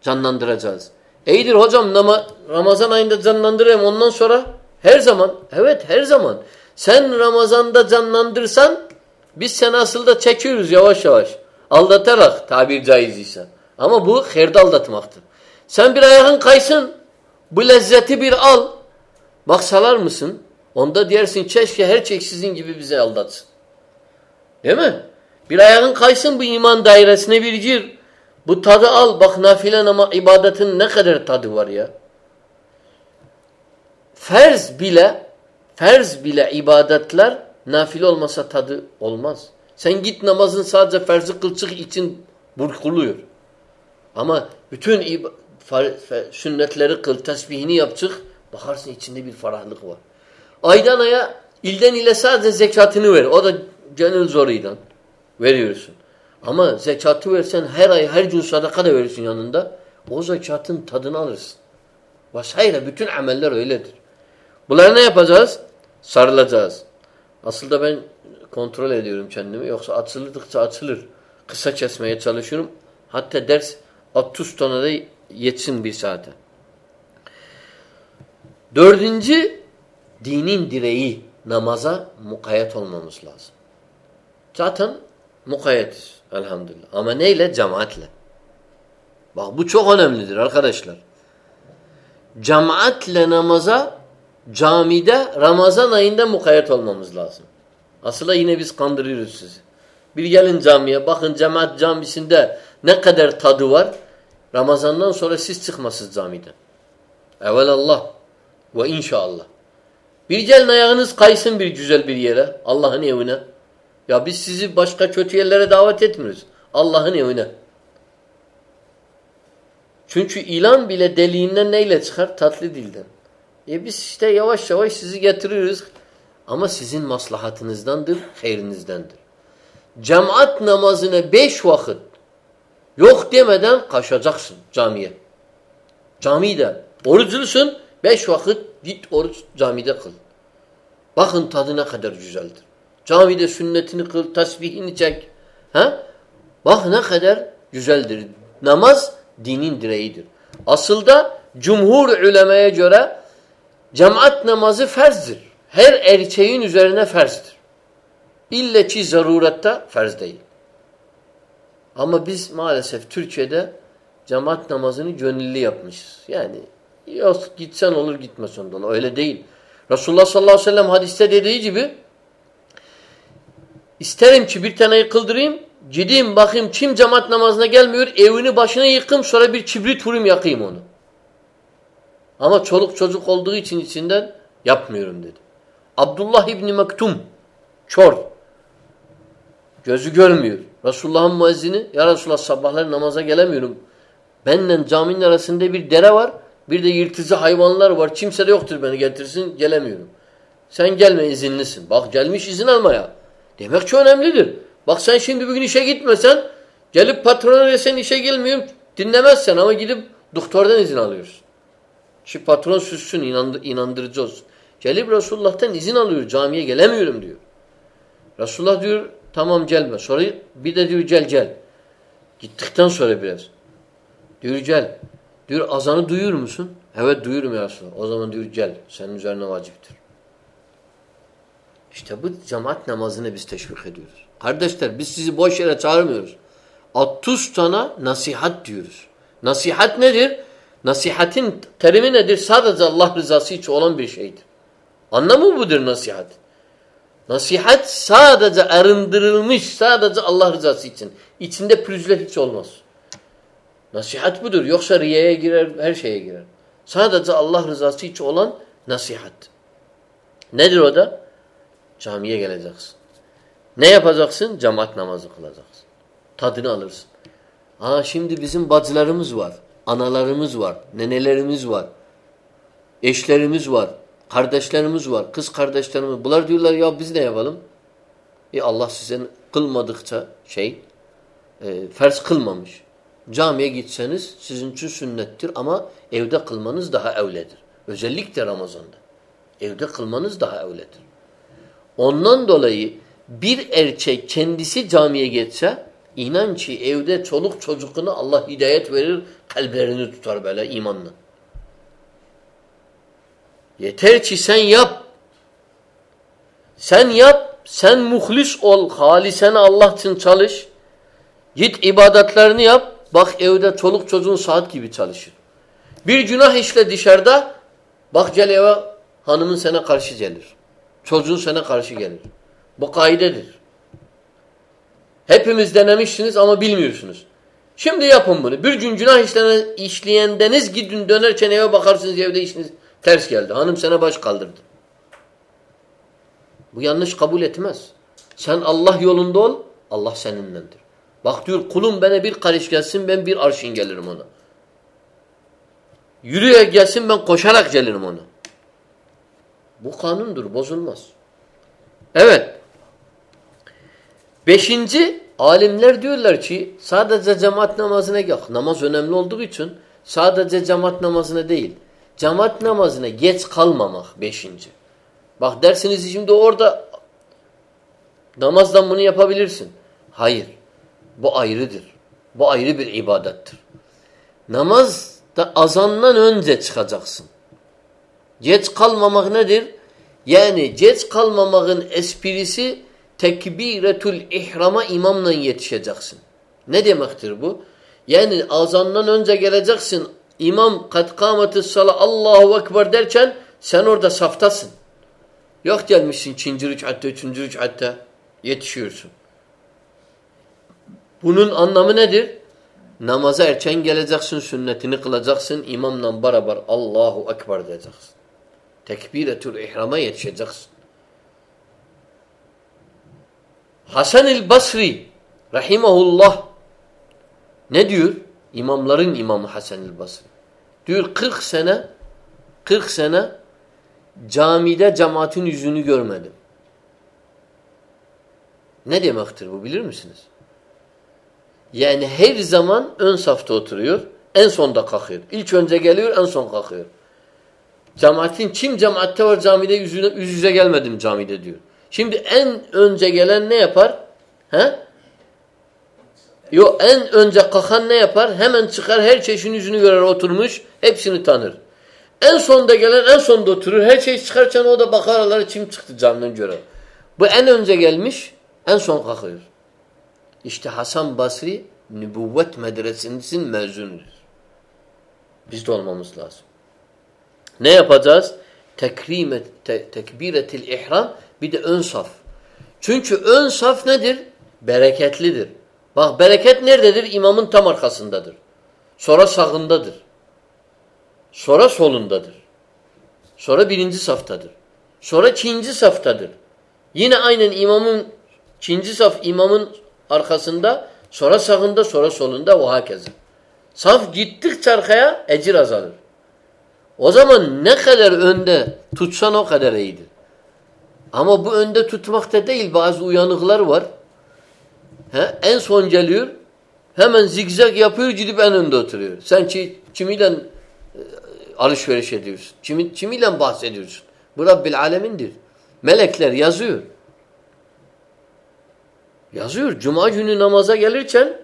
Canlandıracağız. İyidir hocam Ramazan ayında canlandırayım ondan sonra her zaman. Evet her zaman. Sen Ramazan'da canlandırsan biz seni aslında çekiyoruz yavaş yavaş. Aldatarak tabir caiz. Ama bu herde aldatmaktır. Sen bir ayağın kaysın bu lezzeti bir al. Bak salar mısın? Onda dersin keşke her çek sizin gibi bize aldatsın. Değil mi? Bir ayağın kaysın bu iman dairesine bir gir. Bu tadı al. Bak nafile ama ibadetin ne kadar tadı var ya. Ferz bile ferz bile ibadetler nafile olmasa tadı olmaz. Sen git namazın sadece ferzi kılçık için burkuluyor. Ama bütün sünnetleri kıl, tesbihini yapçık, bakarsın içinde bir ferahlık var. Aydan aya, ilden ile sadece zekatını ver. O da gönül zoruyla veriyorsun. Ama zekatı versen her ay, her gün sadaka da verirsin yanında. O zekatın tadını alırsın. Vesaire bütün ameller öyledir. Bunları ne yapacağız? Sarılacağız. Aslında ben kontrol ediyorum kendimi. Yoksa açıldıkça açılır. Kısa kesmeye çalışıyorum. Hatta ders 30 tane de yetsin bir saate. Dördüncü, dinin direği namaza mukayyet olmamız lazım. Zaten mukayyetiz elhamdülillah. Ama neyle? Cemaatle. Bak bu çok önemlidir arkadaşlar. Cemaatle namaza camide Ramazan ayında mukayyet olmamız lazım. Aslında yine biz kandırıyoruz sizi. Bir gelin camiye bakın cemaat camisinde ne kadar tadı var. Ramazandan sonra siz çıkmasınız camiden. Evelallah ve inşallah. Bir gelin ayağınız kaysın bir güzel bir yere. Allah'ın evine. Ya biz sizi başka kötü yerlere davet etmiyoruz. Allah'ın evine. Çünkü ilan bile deliğinden neyle çıkar? Tatlı dilden. E biz işte yavaş yavaş sizi getiriyoruz. Ama sizin maslahatınızdandır, hayrinizdendir. Cemaat namazını beş vakit yok demeden kaçacaksın camiye. Camide oruclusun, beş vakit git oruç camide kıl. Bakın tadı ne kadar güzeldir. Camide sünnetini kıl, tasbihini çek. Ha? Bak ne kadar güzeldir. Namaz dinin direğidir. Asıl da cumhur ulemaya göre cemaat namazı ferzdir her erkeğin üzerine ferzdir. İlle ki zarurette ferz değil. Ama biz maalesef Türkiye'de cemaat namazını gönüllü yapmışız. Yani yok gitsen olur gitmesen olur. Öyle değil. Resulullah sallallahu aleyhi ve sellem hadiste dediği gibi isterim ki bir taneyi kıldırayım gideyim bakayım kim cemaat namazına gelmiyor evini başına yıkım sonra bir kibrit vurayım yakayım onu. Ama çoluk çocuk olduğu için içinden yapmıyorum dedi. Abdullah İbni Mektum çor. Gözü görmüyor. Resulullah'ın müezzini ya Resulullah sabahları namaza gelemiyorum. Benle caminin arasında bir dere var. Bir de yırtıcı hayvanlar var. Kimse de yoktur beni getirsin. Gelemiyorum. Sen gelme izinlisin. Bak gelmiş izin almaya. Demek ki önemlidir. Bak sen şimdi bugün işe gitmesen gelip patrona desen işe gelmiyorum dinlemezsen ama gidip doktordan izin alıyorsun. Şu patron süssün inandır, inandırıcı olsun. Gelip Resulullah'tan izin alıyor camiye gelemiyorum diyor. Resulullah diyor tamam gelme. Sonra bir de diyor gel gel. Gittikten sonra biraz. Diyor gel. Diyor azanı duyuyor musun? Evet duyuyorum ya Resulallah. O zaman diyor gel. Senin üzerine vaciptir. İşte bu cemaat namazını biz teşvik ediyoruz. Kardeşler biz sizi boş yere çağırmıyoruz. 30 tane nasihat diyoruz. Nasihat nedir? Nasihatin terimi nedir? Sadece Allah rızası için olan bir şeydir. Anlamı budur nasihat. Nasihat sadece arındırılmış, sadece Allah rızası için. İçinde pürüzler hiç olmaz. Nasihat budur. Yoksa riyaya girer, her şeye girer. Sadece Allah rızası için olan nasihat. Nedir o da? Camiye geleceksin. Ne yapacaksın? Cemaat namazı kılacaksın. Tadını alırsın. Ha şimdi bizim bacılarımız var. Analarımız var. Nenelerimiz var. Eşlerimiz var. Kardeşlerimiz var. Kız kardeşlerimiz. Bunlar diyorlar ya biz ne yapalım? E Allah size kılmadıkça şey e, ferz kılmamış. Camiye gitseniz sizin için sünnettir ama evde kılmanız daha evledir. Özellikle Ramazan'da. Evde kılmanız daha evledir. Ondan dolayı bir erkek kendisi camiye geçse inan ki evde çoluk çocukuna Allah hidayet verir, kalplerini tutar böyle imanla. Yeter ki sen yap. Sen yap, sen muhlis ol, halisen Allah için çalış. Git ibadetlerini yap, bak evde çoluk çocuğun saat gibi çalışır. Bir günah işle dışarıda, bak gel eve hanımın sana karşı gelir. Çocuğun sana karşı gelir. Bu kaidedir. Hepimiz denemişsiniz ama bilmiyorsunuz. Şimdi yapın bunu. Bir gün günah işleyendeniz gidin dönerken eve bakarsınız evde işiniz ters geldi. Hanım sana baş kaldırdı. Bu yanlış kabul etmez. Sen Allah yolunda ol, Allah seninlendir. Bak diyor kulum bana bir karış gelsin ben bir arşın gelirim ona. Yürüye gelsin ben koşarak gelirim ona. Bu kanundur, bozulmaz. Evet. Beşinci, alimler diyorlar ki sadece cemaat namazına gel. Namaz önemli olduğu için sadece cemaat namazına değil. Cemaat namazına geç kalmamak beşinci. Bak dersiniz şimdi orada namazdan bunu yapabilirsin. Hayır. Bu ayrıdır. Bu ayrı bir ibadettir. Namazda azandan önce çıkacaksın. Geç kalmamak nedir? Yani geç kalmamakın esprisi tekbiretul ihrama imamla yetişeceksin. Ne demektir bu? Yani azandan önce geleceksin. İmam kat kâmetü sala Allahu Ekber derken sen orada saftasın. Yok gelmişsin ikinci rükatta, üçüncü rükatta yetişiyorsun. Bunun anlamı nedir? Namaza erken geleceksin, sünnetini kılacaksın, imamla beraber Allahu Ekber diyeceksin. Tekbiretül ihrama yetişeceksin. Hasan-ı Basri rahimahullah ne diyor? İmamların imamı Hasan-ı Basri. Diyor 40 sene 40 sene camide cemaatin yüzünü görmedim. Ne demektir bu bilir misiniz? Yani her zaman ön safta oturuyor, en sonda kalkıyor. İlk önce geliyor, en son kalkıyor. Cemaatin kim cemaatte var camide yüzüne, yüz yüze gelmedim camide diyor. Şimdi en önce gelen ne yapar? He? Yo en önce kalkan ne yapar? Hemen çıkar her çeşin yüzünü görer oturmuş. Hepsini tanır. En sonda gelen en sonda oturur. Her şey çıkarken o da bakar aralara kim çıktı camdan görer. Bu en önce gelmiş en son kalkıyor. İşte Hasan Basri nübüvvet medresinin mezunudur. Biz de olmamız lazım. Ne yapacağız? Tekrimet, te, tekbiretil ihram bir de ön saf. Çünkü ön saf nedir? Bereketlidir. Bak bereket nerededir? İmamın tam arkasındadır. Sonra sağındadır. Sonra solundadır. Sonra birinci saftadır. Sonra ikinci saftadır. Yine aynen imamın ikinci saf imamın arkasında, sonra sağında, sonra solunda o hakeza. Saf gittikçe arkaya ecir azalır. O zaman ne kadar önde tutsan o kadar iyidir. Ama bu önde tutmakta değil. Bazı uyanıklar var. He? En son geliyor. Hemen zigzag yapıyor gidip en önde oturuyor. Sen ki, kimiyle e, alışveriş ediyorsun? Kimi, kimiyle bahsediyorsun? Bu Rabbil Alemindir. Melekler yazıyor. Yazıyor. Cuma günü namaza gelirken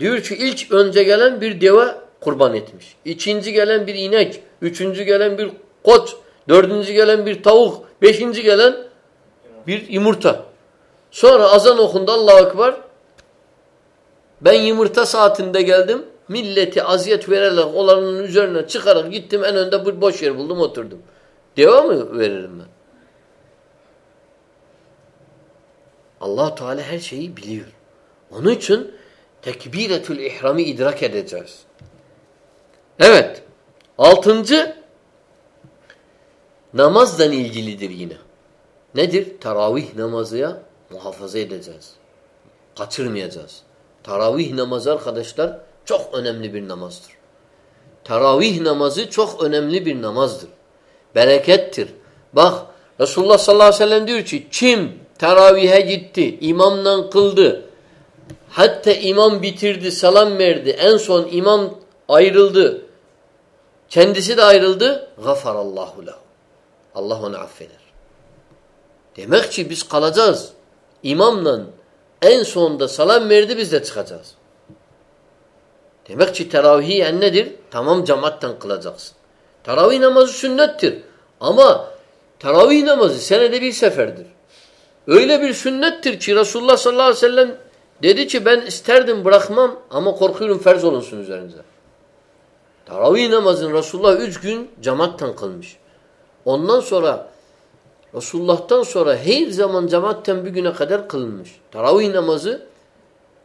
diyor ki ilk önce gelen bir deve kurban etmiş. İkinci gelen bir inek. Üçüncü gelen bir koç. Dördüncü gelen bir tavuk. Beşinci gelen bir yumurta. Sonra azan okundu Allahu Ekber. Ben yumurta saatinde geldim. Milleti aziyet vererek olanın üzerine çıkarak gittim. En önde bir boş yer buldum oturdum. Deva mı veririm ben? allah Teala her şeyi biliyor. Onun için tekbiretül ihramı idrak edeceğiz. Evet. Altıncı namazdan ilgilidir yine. Nedir? Taravih namazıya muhafaza edeceğiz. Kaçırmayacağız. Taravih namazı arkadaşlar çok önemli bir namazdır. Taravih namazı çok önemli bir namazdır. Berekettir. Bak Resulullah sallallahu aleyhi ve sellem diyor ki kim teravihe gitti, imamla kıldı, hatta imam bitirdi, salam verdi, en son imam ayrıldı, kendisi de ayrıldı, gafarallahu lehu. Allah onu affeder. Demek ki biz kalacağız. İmamla en sonunda salam verdi biz de çıkacağız. Demek ki teravih yani nedir? Tamam cemaatten kılacaksın. Teravih namazı sünnettir. Ama teravih namazı senede bir seferdir. Öyle bir sünnettir ki Resulullah sallallahu aleyhi ve sellem dedi ki ben isterdim bırakmam ama korkuyorum ferz olunsun üzerinize. Teravih namazını Resulullah üç gün cemaatten kılmış. Ondan sonra Resulullah'tan sonra her zaman cemaatten bir güne kadar kılınmış. Teravih namazı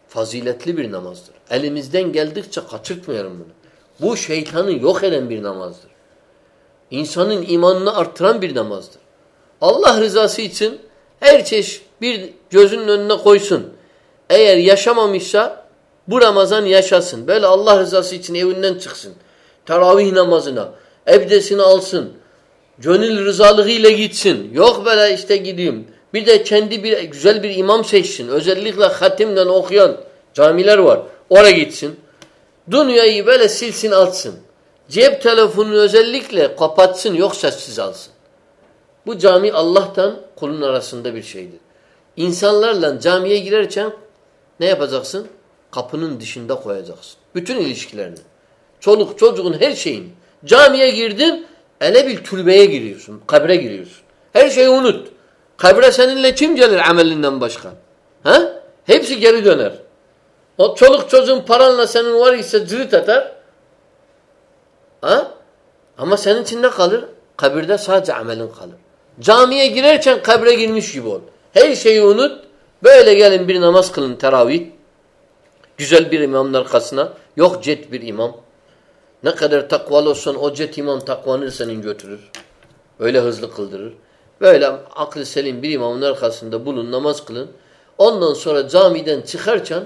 faziletli bir namazdır. Elimizden geldikçe kaçırtmayalım bunu. Bu şeytanı yok eden bir namazdır. İnsanın imanını arttıran bir namazdır. Allah rızası için her çeşit bir gözünün önüne koysun. Eğer yaşamamışsa bu Ramazan yaşasın. Böyle Allah rızası için evinden çıksın. Teravih namazına, ebdesini alsın. Gönül rızalığıyla gitsin. Yok böyle işte gideyim. Bir de kendi bir güzel bir imam seçsin. Özellikle hatimden okuyan camiler var. Oraya gitsin. Dünyayı böyle silsin atsın. Cep telefonunu özellikle kapatsın yok sessiz alsın. Bu cami Allah'tan kulun arasında bir şeydir. İnsanlarla camiye girerken ne yapacaksın? Kapının dışında koyacaksın. Bütün ilişkilerini. Çoluk çocuğun her şeyini. Camiye girdin ele bir türbeye giriyorsun. Kabre giriyorsun. Her şeyi unut. Kabre seninle kim gelir amelinden başka? Ha? Hepsi geri döner. O çoluk çocuğun paranla senin var ise cırıt atar. Ha? Ama senin için ne kalır? Kabirde sadece amelin kalır. Camiye girerken kabre girmiş gibi ol. Her şeyi unut. Böyle gelin bir namaz kılın teravih. Güzel bir imamın arkasına. Yok cet bir imam. Ne kadar takvalı olsan cet imam takvanı senin götürür. Öyle hızlı kıldırır. Böyle aklı selim bir imamın arkasında bulun namaz kılın. Ondan sonra camiden çıkarken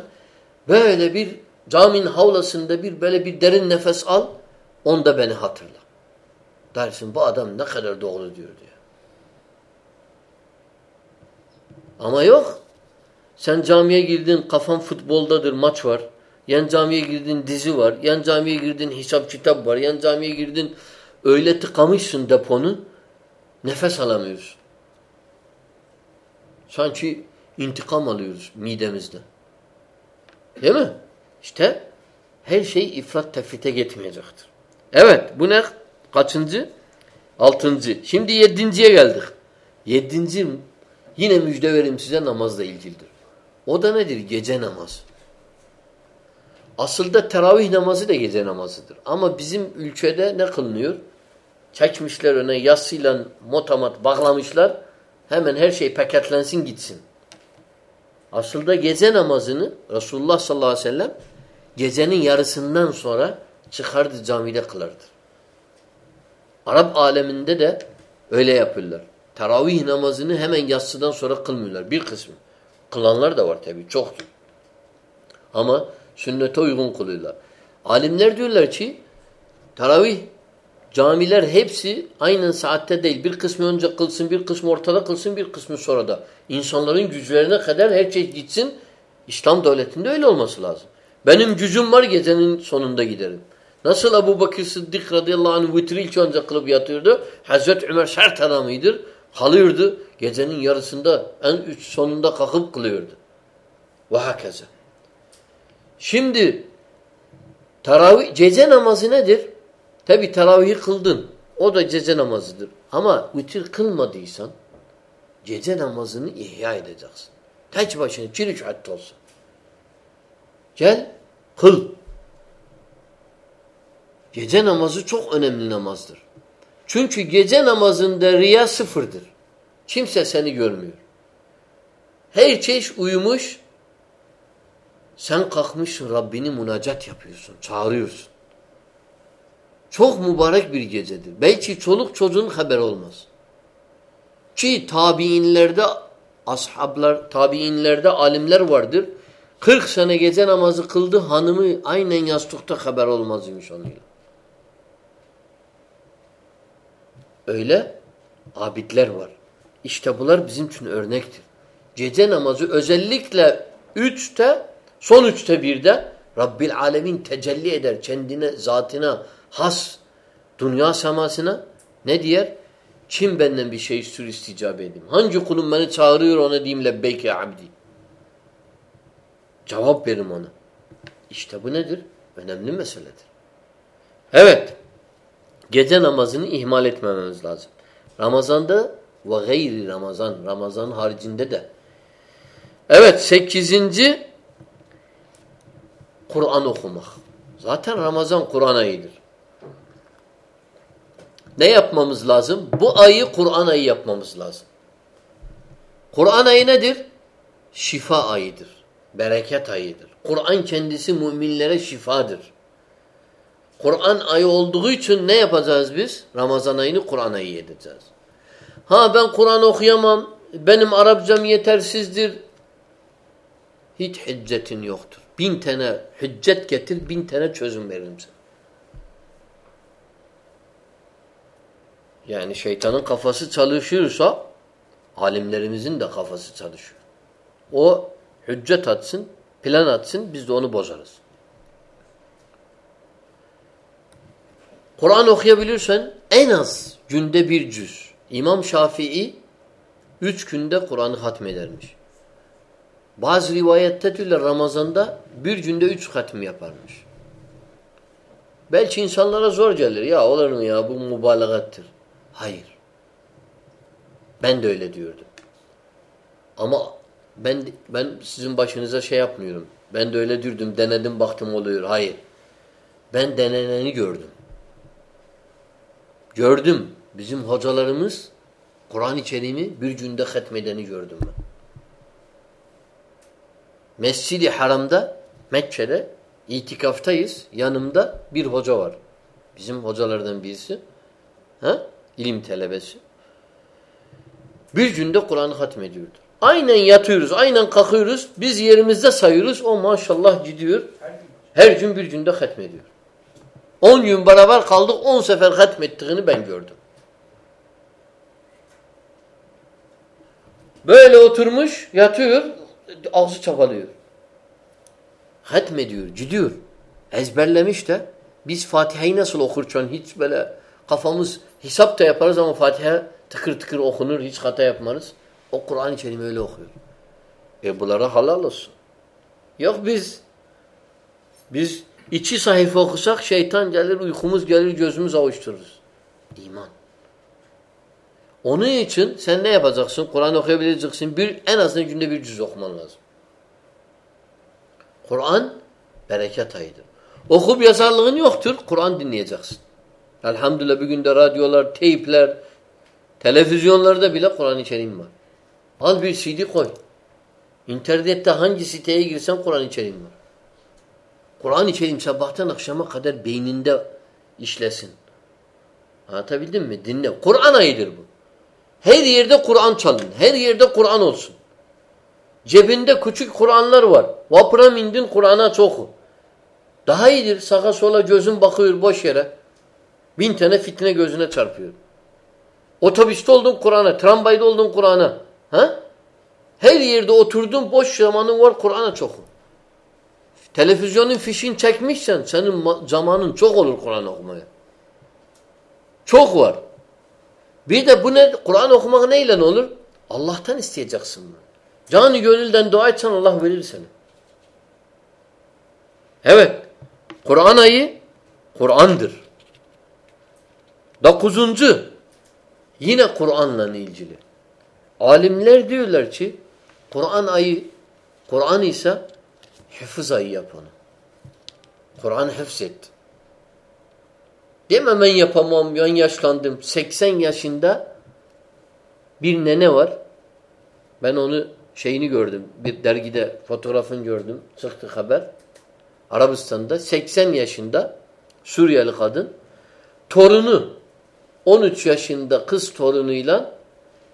böyle bir caminin havlasında bir böyle bir derin nefes al. Onda beni hatırla. Dersin bu adam ne kadar doğru diyor diyor. Ama yok. Sen camiye girdin kafan futboldadır maç var. Yan camiye girdin dizi var. Yan camiye girdin hesap kitap var. Yan camiye girdin öyle tıkamışsın deponu nefes alamıyorsun. Sanki intikam alıyoruz midemizde. Değil mi? İşte her şey ifrat tefrite gitmeyecektir. Evet bu ne? Kaçıncı? Altıncı. Şimdi yedinciye geldik. Yedinci yine müjde verim size namazla ilgilidir. O da nedir? Gece namazı. Aslında teravih namazı da gece namazıdır. Ama bizim ülkede ne kılınıyor? Çekmişler öne yasıyla motamat bağlamışlar. Hemen her şey paketlensin gitsin. Aslında gece namazını Resulullah sallallahu aleyhi ve sellem gecenin yarısından sonra çıkardı camide kılardı. Arap aleminde de öyle yapıyorlar. Teravih namazını hemen yatsıdan sonra kılmıyorlar. Bir kısmı. Kılanlar da var tabii. Çoktur. Ama sünnete uygun kılıyorlar. Alimler diyorlar ki teravih camiler hepsi aynı saatte değil. Bir kısmı önce kılsın, bir kısmı ortada kılsın, bir kısmı sonra da. İnsanların güçlerine kadar her şey gitsin. İslam devletinde öyle olması lazım. Benim gücüm var gecenin sonunda giderim. Nasıl Ebu Bakır Sıddık radıyallahu anh vitri ilk önce kılıp yatıyordu. Hazreti Ömer sert adamıydı. Kalıyordu. Gecenin yarısında en üç sonunda kalkıp kılıyordu. Ve hakeza. Şimdi teravih, gece namazı nedir? Tabi teravihi kıldın. O da gece namazıdır. Ama vitir kılmadıysan gece namazını ihya edeceksin. Tek başına iki rükat olsun. Gel kıl. Gece namazı çok önemli namazdır. Çünkü gece namazında riya sıfırdır. Kimse seni görmüyor. Her çeşit uyumuş, sen kalkmışsın Rabbini münacat yapıyorsun, çağırıyorsun. Çok mübarek bir gecedir. Belki çoluk çocuğun haber olmaz. Ki tabiinlerde ashablar, tabiinlerde alimler vardır. 40 sene gece namazı kıldı hanımı aynen yastıkta haber olmazmış onunla. Öyle abidler var. İşte bunlar bizim için örnektir. Gece namazı özellikle üçte, son üçte birde Rabbil Alemin tecelli eder kendine, zatına, has, dünya semasına. Ne diyer? Kim benden bir şey sür isticap edeyim? Hangi kulum beni çağırıyor ona diyeyim lebbeyk abdi. Cevap verim ona. İşte bu nedir? Önemli meseledir. Evet. Gece namazını ihmal etmememiz lazım. Ramazanda ve gayri Ramazan, Ramazan haricinde de. Evet, sekizinci Kur'an okumak. Zaten Ramazan Kur'an ayıdır. Ne yapmamız lazım? Bu ayı Kur'an ayı yapmamız lazım. Kur'an ayı nedir? Şifa ayıdır. Bereket ayıdır. Kur'an kendisi müminlere şifadır. Kur'an ayı olduğu için ne yapacağız biz? Ramazan ayını Kur'an ayı edeceğiz. Ha ben Kur'an okuyamam, benim Arapçam yetersizdir. Hiç hüccetin yoktur. Bin tane hüccet getir, bin tane çözüm veririm sana. Yani şeytanın kafası çalışıyorsa alimlerimizin de kafası çalışıyor. O hüccet atsın, plan atsın, biz de onu bozarız. Kur'an okuyabilirsen en az günde bir cüz. İmam Şafii üç günde Kur'an'ı hatmedermiş. Bazı rivayette diyorlar Ramazan'da bir günde üç hatm yaparmış. Belki insanlara zor gelir. Ya olur mu ya bu mübalağattır. Hayır. Ben de öyle diyordum. Ama ben ben sizin başınıza şey yapmıyorum. Ben de öyle diyordum. Denedim baktım oluyor. Hayır. Ben deneneni gördüm. Gördüm. Bizim hocalarımız Kur'an-ı Kerim'i bir günde hatmedeni gördüm ben. Mescid-i Haram'da Mekke'de itikaftayız. Yanımda bir hoca var. Bizim hocalardan birisi. Ha? İlim talebesi. Bir günde Kur'an'ı hatmediyordu. Aynen yatıyoruz, aynen kalkıyoruz. Biz yerimizde sayıyoruz. O maşallah gidiyor. Her gün bir günde hatmediyor. On gün beraber kaldık. On sefer hatmettiğini ben gördüm. Böyle oturmuş, yatıyor, ağzı çapalıyor. Hatmediyor, gidiyor. Ezberlemiş de biz Fatiha'yı nasıl okurken hiç böyle kafamız hesap da yaparız ama Fatiha tıkır tıkır okunur, hiç hata yapmarız. O Kur'an-ı Kerim öyle okuyor. E bunlara halal olsun. Yok biz biz iki sayfa okusak şeytan gelir, uykumuz gelir, gözümüz avuştururuz. İman. Onun için sen ne yapacaksın? Kur'an okuyabileceksin. Bir, en azından günde bir cüz okuman lazım. Kur'an bereket ayıdır. Okup yazarlığın yoktur. Kur'an dinleyeceksin. Elhamdülillah bir günde radyolar, teypler, televizyonlarda bile Kur'an-ı Kerim var. Al bir CD koy. İnternette hangi siteye girsen Kur'an içeriğim var. Kur'an içeriğim sabahtan akşama kadar beyninde işlesin. Anlatabildim mi? Dinle. Kur'an ayıdır bu. Her yerde Kur'an çalın. Her yerde Kur'an olsun. Cebinde küçük Kur'anlar var. Vapura bindin Kur'an'a aç oku. Daha iyidir. Sağa sola gözün bakıyor boş yere. Bin tane fitne gözüne çarpıyor. Otobüste oldun Kur'an'a, tramvayda oldun Kur'an'a. Ha? Her yerde oturdun boş zamanın var Kur'an'a çok. Televizyonun fişini çekmişsen senin zamanın çok olur Kur'an okumaya. Çok var. Bir de bu ne? Kur'an okumak neyle olur? Allah'tan isteyeceksin bunu. Canı gönülden dua etsen Allah verir seni. Evet. Kur'an ayı Kur'an'dır. Dokuzuncu yine Kur'an'la ilgili. Alimler diyorlar ki Kur'an ayı Kur'an ise hıfız ayı yap onu. Kur'an hıfzet. Deme ben yapamam, ben yaşlandım. 80 yaşında bir nene var. Ben onu şeyini gördüm. Bir dergide fotoğrafını gördüm. Çıktı haber. Arabistan'da 80 yaşında Suriyeli kadın torunu 13 yaşında kız torunuyla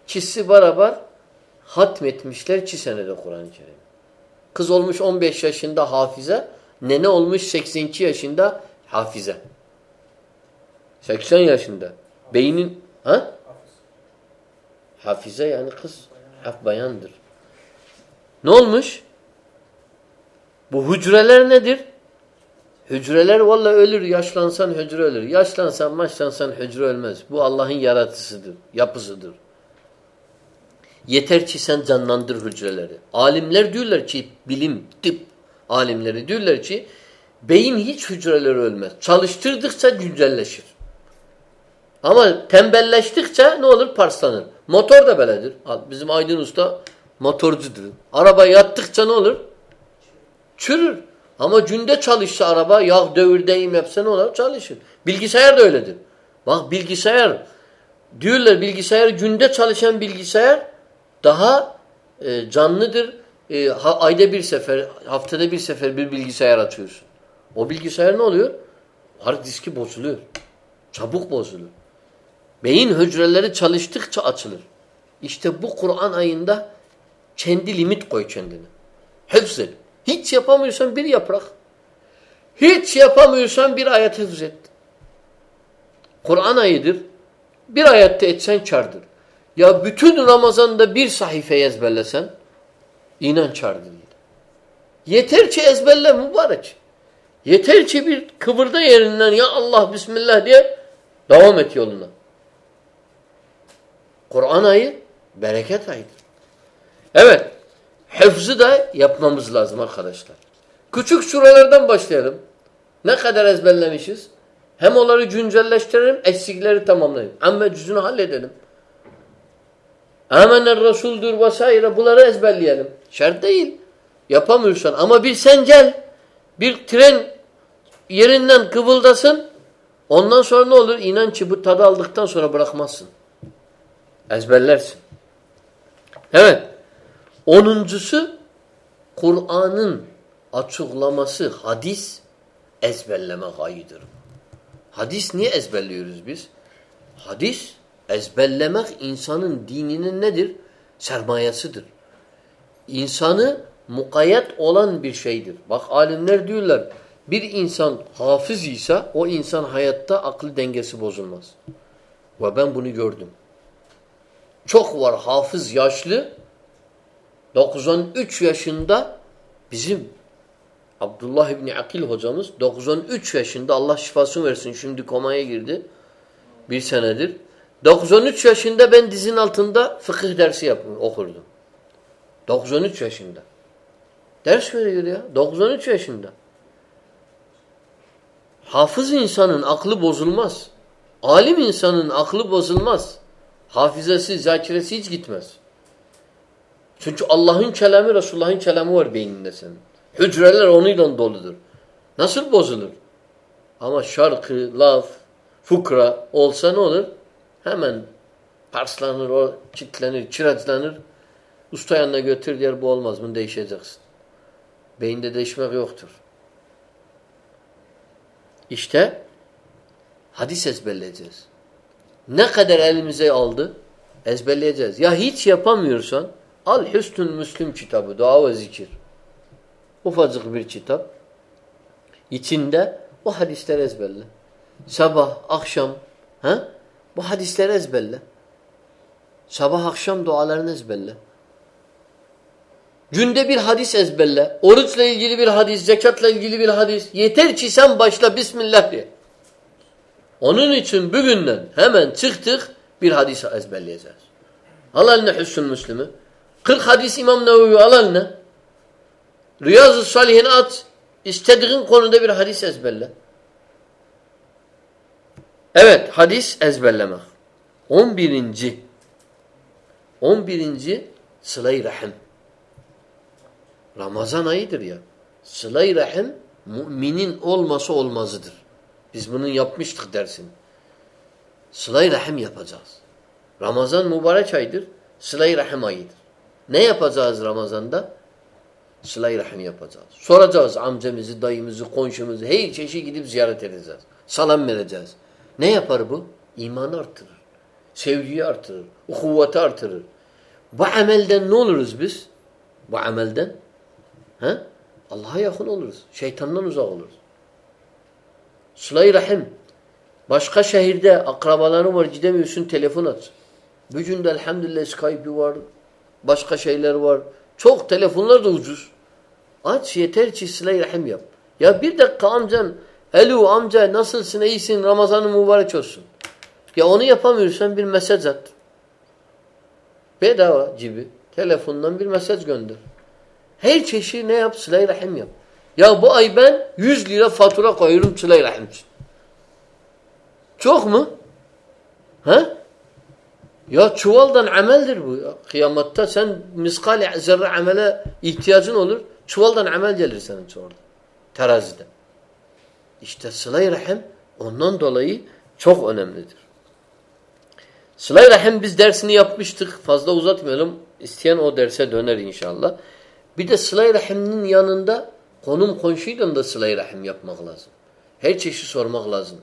çizsi beraber hatmetmişler 2 senede Kur'an-ı Kerim. Kız olmuş 15 yaşında hafize, nene olmuş 82 yaşında hafize. 80 yaşında. Beynin ha? Hafize yani kız. Haf bayandır. Ne olmuş? Bu hücreler nedir? Hücreler valla ölür. Yaşlansan hücre ölür. Yaşlansan maçlansan hücre ölmez. Bu Allah'ın yaratısıdır. Yapısıdır. Yeter ki sen canlandır hücreleri. Alimler diyorlar ki bilim, tıp alimleri diyorlar ki beyin hiç hücreleri ölmez. Çalıştırdıkça güncelleşir. Ama tembelleştikçe ne olur? Parslanır. Motor da böyledir. Bizim Aydın Usta motorcudur. Araba yattıkça ne olur? Çürür. Ama günde çalışsa araba yağ dövürdeyim yapsa ne olur? Çalışır. Bilgisayar da öyledir. Bak bilgisayar diyorlar bilgisayar günde çalışan bilgisayar daha e, canlıdır. E, ha, ayda bir sefer, haftada bir sefer bir bilgisayar açıyorsun. O bilgisayar ne oluyor? Hard diski bozuluyor. Çabuk bozulur. Beyin hücreleri çalıştıkça açılır. İşte bu Kur'an ayında kendi limit koy kendine. Hıfzet. Hiç yapamıyorsan bir yaprak. Hiç yapamıyorsan bir ayet hıfzet. Kur'an ayıdır. Bir ayette etsen kardır. Ya bütün Ramazan'da bir sahife ezberlesen inan kardır. Yeter ki ezberle mübarek. Yeter ki bir kıvırda yerinden ya Allah Bismillah diye devam et yoluna. Kur'an ayı bereket ayıdır. Evet. Hıfzı da yapmamız lazım arkadaşlar. Küçük surelerden başlayalım. Ne kadar ezberlemişiz? Hem onları güncelleştirelim, eksikleri tamamlayalım. Amme cüzünü halledelim. Amener Resul'dür vesaire bunları ezberleyelim. Şart değil. Yapamıyorsan ama bir sen gel. Bir tren yerinden kıvıldasın. Ondan sonra ne olur? İnan ki bu tadı aldıktan sonra bırakmazsın. Ezberlersin. Evet. Onuncusu Kur'an'ın açıklaması hadis ezberleme gayıdır. Hadis niye ezberliyoruz biz? Hadis ezberlemek insanın dininin nedir? Sermayesidir. İnsanı mukayyet olan bir şeydir. Bak alimler diyorlar bir insan hafız ise o insan hayatta aklı dengesi bozulmaz. Ve ben bunu gördüm. Çok var hafız yaşlı 93 yaşında bizim Abdullah İbni Akil hocamız 93 yaşında Allah şifasını versin şimdi komaya girdi. Bir senedir. 93 yaşında ben dizin altında fıkıh dersi yapıyorum, okurdum. 93 yaşında. Ders veriyor ya. 93 yaşında. Hafız insanın aklı bozulmaz. Alim insanın aklı bozulmaz. Hafizesi, zakiresi hiç gitmez. Çünkü Allah'ın kelamı, Resulullah'ın kelamı var beyninde senin. Hücreler onunla doludur. Nasıl bozulur? Ama şarkı, laf, fukra olsa ne olur? Hemen parslanır, o kitlenir, çıraçlanır. Usta yanına götür diyor bu olmaz bunu değişeceksin. Beyinde değişmek yoktur. İşte hadis ezberleyeceğiz. Ne kadar elimize aldı? Ezberleyeceğiz. Ya hiç yapamıyorsan al Hüsnül Müslim kitabı, dua ve zikir. Ufacık bir kitap. İçinde o hadisleri ezberle. Sabah, akşam ha? bu hadisleri ezberle. Sabah, akşam dualarını ezberle. Günde bir hadis ezberle. Oruçla ilgili bir hadis, zekatla ilgili bir hadis. Yeter ki sen başla Bismillah diye. Onun için bugünden hemen çıktık bir hadis ezberleyeceğiz. Al eline Hüsnü Müslüm'ü. 40 hadis İmam Nevevi al eline. Riyazu Salihin at. İstediğin konuda bir hadis ezberle. Evet hadis ezberlemek. 11. 11. Sıla-i Rahim. Ramazan ayıdır ya. Sıla-i Rahim müminin olması olmazıdır. Biz bunun yapmıştık dersin. Sıla-i Rahim yapacağız. Ramazan mübarek aydır. Sıla-i Rahim ayıdır. Ne yapacağız Ramazan'da? Sıla-i Rahim yapacağız. Soracağız amcamızı, dayımızı, komşumuzu. Her çeşit gidip ziyaret edeceğiz. Salam vereceğiz. Ne yapar bu? İmanı artırır. Sevgiyi artırır. Uhuvveti artırır. Bu amelden ne oluruz biz? Bu amelden? Allah'a yakın oluruz. Şeytandan uzak oluruz. Sıla-i Rahim. Başka şehirde akrabaların var gidemiyorsun telefon at. Bugün de elhamdülillah Skype'i var. Başka şeyler var. Çok telefonlar da ucuz. Aç yeter ki sıla-i rahim yap. Ya bir dakika amcan, elu amca nasılsın iyisin Ramazanın mübarek olsun. Ya onu yapamıyorsan bir mesaj at. Bedava gibi. Telefondan bir mesaj gönder. Her çeşit ne yap? Sıla-i rahim yap. Ya bu ay ben 100 lira fatura koyuyorum sıla-i rahim için. Çok mu? Ha? Ya çuvaldan ameldir bu. Ya. Kıyamatta sen miskal zerre amele ihtiyacın olur. Çuvaldan amel gelir senin çuvalda. Terazide. İşte sıla-i rahim ondan dolayı çok önemlidir. Sıla-i rahim biz dersini yapmıştık. Fazla uzatmayalım. İsteyen o derse döner inşallah. Bir de sıla-i rahiminin yanında konum komşuyla da sıla-i rahim yapmak lazım. Her çeşit sormak lazım.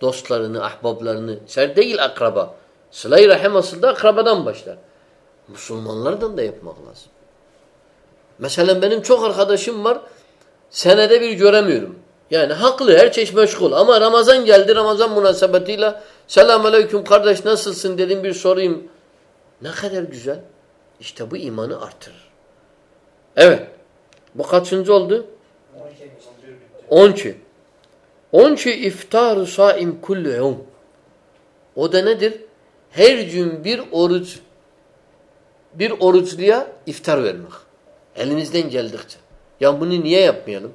Dostlarını, ahbablarını. Sen değil akraba. Sıla-i rahim aslında akrabadan başlar. Müslümanlardan da yapmak lazım. Mesela benim çok arkadaşım var. Senede bir göremiyorum. Yani haklı her çeşit meşgul. Ama Ramazan geldi. Ramazan münasebetiyle selamun aleyküm kardeş nasılsın dedim bir sorayım. Ne kadar güzel. İşte bu imanı artırır. Evet. Bu kaçıncı oldu? 12. 12 iftar saim kullu yevm. O da nedir? Her gün bir oruç bir oruçluya iftar vermek. Elimizden geldikçe. Ya bunu niye yapmayalım?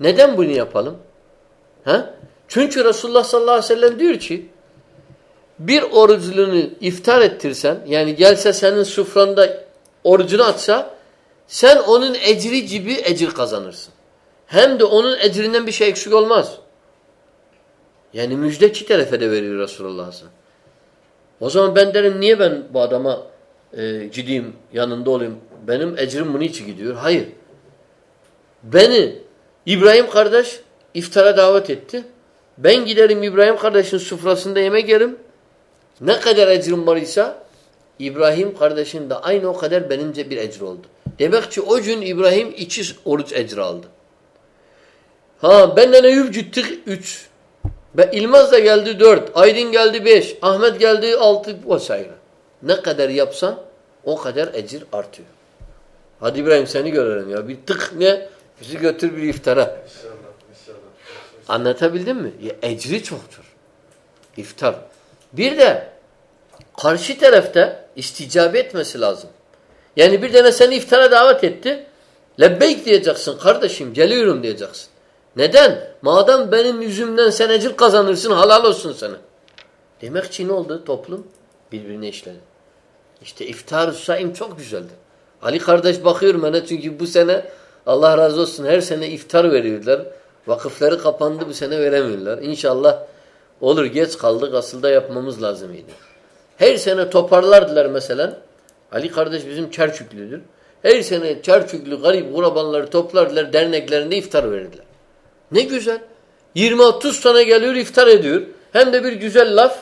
Neden bunu yapalım? Ha? Çünkü Resulullah sallallahu aleyhi ve sellem diyor ki bir oruclunu iftar ettirsen yani gelse senin sufranda orucunu atsa sen onun ecri gibi ecir kazanırsın. Hem de onun ecrinden bir şey eksik olmaz. Yani müjde iki tarafa da veriyor Resulullah O zaman ben derim niye ben bu adama e, gideyim yanında olayım? Benim ecrim bunun için gidiyor. Hayır. Beni İbrahim kardeş iftara davet etti. Ben giderim İbrahim kardeşin sufrasında yemek yerim. Ne kadar ecrim var ise İbrahim kardeşin de aynı o kadar benimce bir ecri oldu. Demek ki o gün İbrahim iki oruç ecri aldı. Ha benden Eyüp gittik üç. Ve İlmaz da geldi dört. Aydın geldi beş. Ahmet geldi altı vesaire. Ne kadar yapsan o kadar ecir artıyor. Hadi İbrahim seni görelim ya. Bir tık ne? Bizi götür bir iftara. İnşallah, inşallah. Anlatabildim mi? Ya, ecri çoktur. İftar. Bir de karşı tarafta isticabe etmesi lazım. Yani bir tane seni iftara davet etti. Lebbeyk diyeceksin kardeşim geliyorum diyeceksin. Neden? Madem benim yüzümden sen ecir kazanırsın halal olsun sana. Demek ki ne oldu? Toplum birbirine işledi. İşte iftar saim çok güzeldi. Ali kardeş bakıyor bana çünkü bu sene Allah razı olsun her sene iftar veriyorlar. Vakıfları kapandı bu sene veremiyorlar. İnşallah olur geç kaldık aslında yapmamız lazımydı. Her sene toparlardılar mesela. Ali kardeş bizim Çerçüklüdür. Her sene Çerçüklü garip gurabanları toplardılar derneklerinde iftar verirler. Ne güzel. 20-30 tane geliyor iftar ediyor. Hem de bir güzel laf,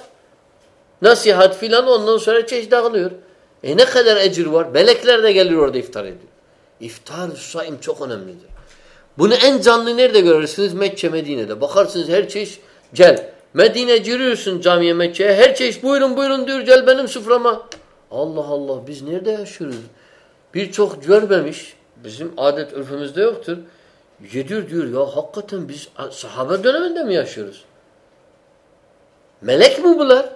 nasihat filan ondan sonra çeşit dağılıyor. E ne kadar ecir var? Melekler de geliyor orada iftar ediyor. İftar saim çok önemlidir. Bunu en canlı nerede görürsünüz? Mekke, Medine'de. Bakarsınız her çeşit gel. Medine giriyorsun camiye Mekke'ye. Her çeşit buyurun buyurun diyor gel benim suframa. Allah Allah biz nerede yaşıyoruz? Birçok görmemiş. Bizim adet örfümüzde yoktur. Yedir diyor ya hakikaten biz sahabe döneminde mi yaşıyoruz? Melek mi bunlar?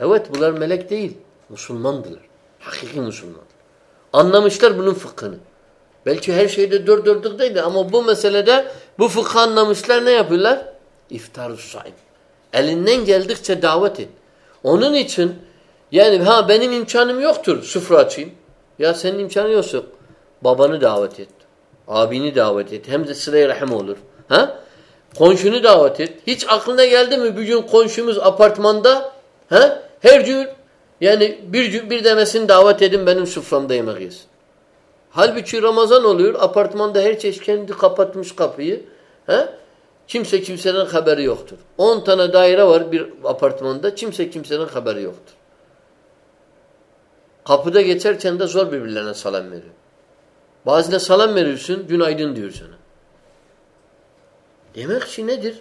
Evet bunlar melek değil. Müslümandılar. Hakiki Müslüman. Anlamışlar bunun fıkhını. Belki her şeyde dört dörtlük değil ama bu meselede bu fıkhı anlamışlar ne yapıyorlar? İftar-ı. Elinden geldikçe davet et. Onun için yani ha benim imkanım yoktur sıfır açayım. Ya senin imkanın yoksa babanı davet et. Abini davet et. Hem de sıra rahim olur. Ha? Komşunu davet et. Hiç aklına geldi mi bir gün komşumuz apartmanda ha? her gün yani bir, bir demesini davet edin benim suframda yemek yesin. Halbuki Ramazan oluyor. Apartmanda her çeşit kendi kapatmış kapıyı. He? Kimse kimseden haberi yoktur. 10 tane daire var bir apartmanda. Kimse kimseden haberi yoktur. Kapıda geçerken de zor birbirlerine salam veriyor. Bazılarına salam veriyorsun, günaydın diyor sana. Demek ki nedir?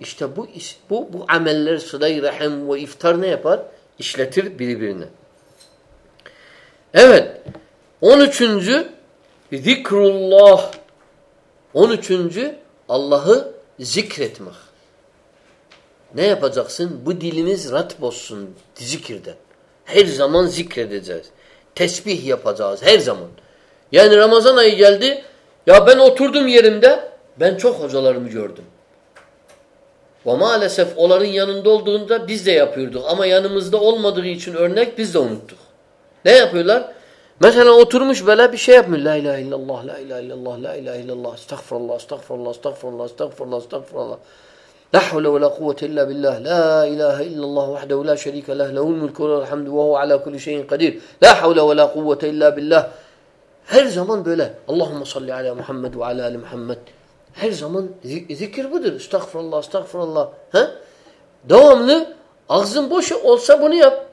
İşte bu bu bu ameller sıla rahim ve iftar ne yapar? İşletir birbirine. Evet. On üçüncü zikrullah. On üçüncü Allah'ı zikretmek. Ne yapacaksın? Bu dilimiz rat bozsun zikirden. Her zaman zikredeceğiz. Tesbih yapacağız her zaman. Yani Ramazan ayı geldi. Ya ben oturdum yerimde. Ben çok hocalarımı gördüm. Ve maalesef onların yanında olduğunda biz de yapıyorduk. Ama yanımızda olmadığı için örnek biz de unuttuk. Ne yapıyorlar? Mesela oturmuş böyle bir şey yapmıyor. La ilahe illallah, la ilahe illallah, la ilahe illallah, estağfurullah, estağfurullah, estağfurullah, estağfurullah, estağfurullah. La havle ve la kuvvete illa billah. La ilahe illallah vahdehu la şerike leh. Lehul mulku ve hamdu ve huve ala kulli şeyin kadir. La havle ve la kuvvete illa billah. Her zaman böyle. Allahumme salli ala Muhammed ve ala ali Muhammed. Her zaman zikir budur. Estağfurullah, estağfurullah. He? Devamlı ağzın boş olsa bunu yap.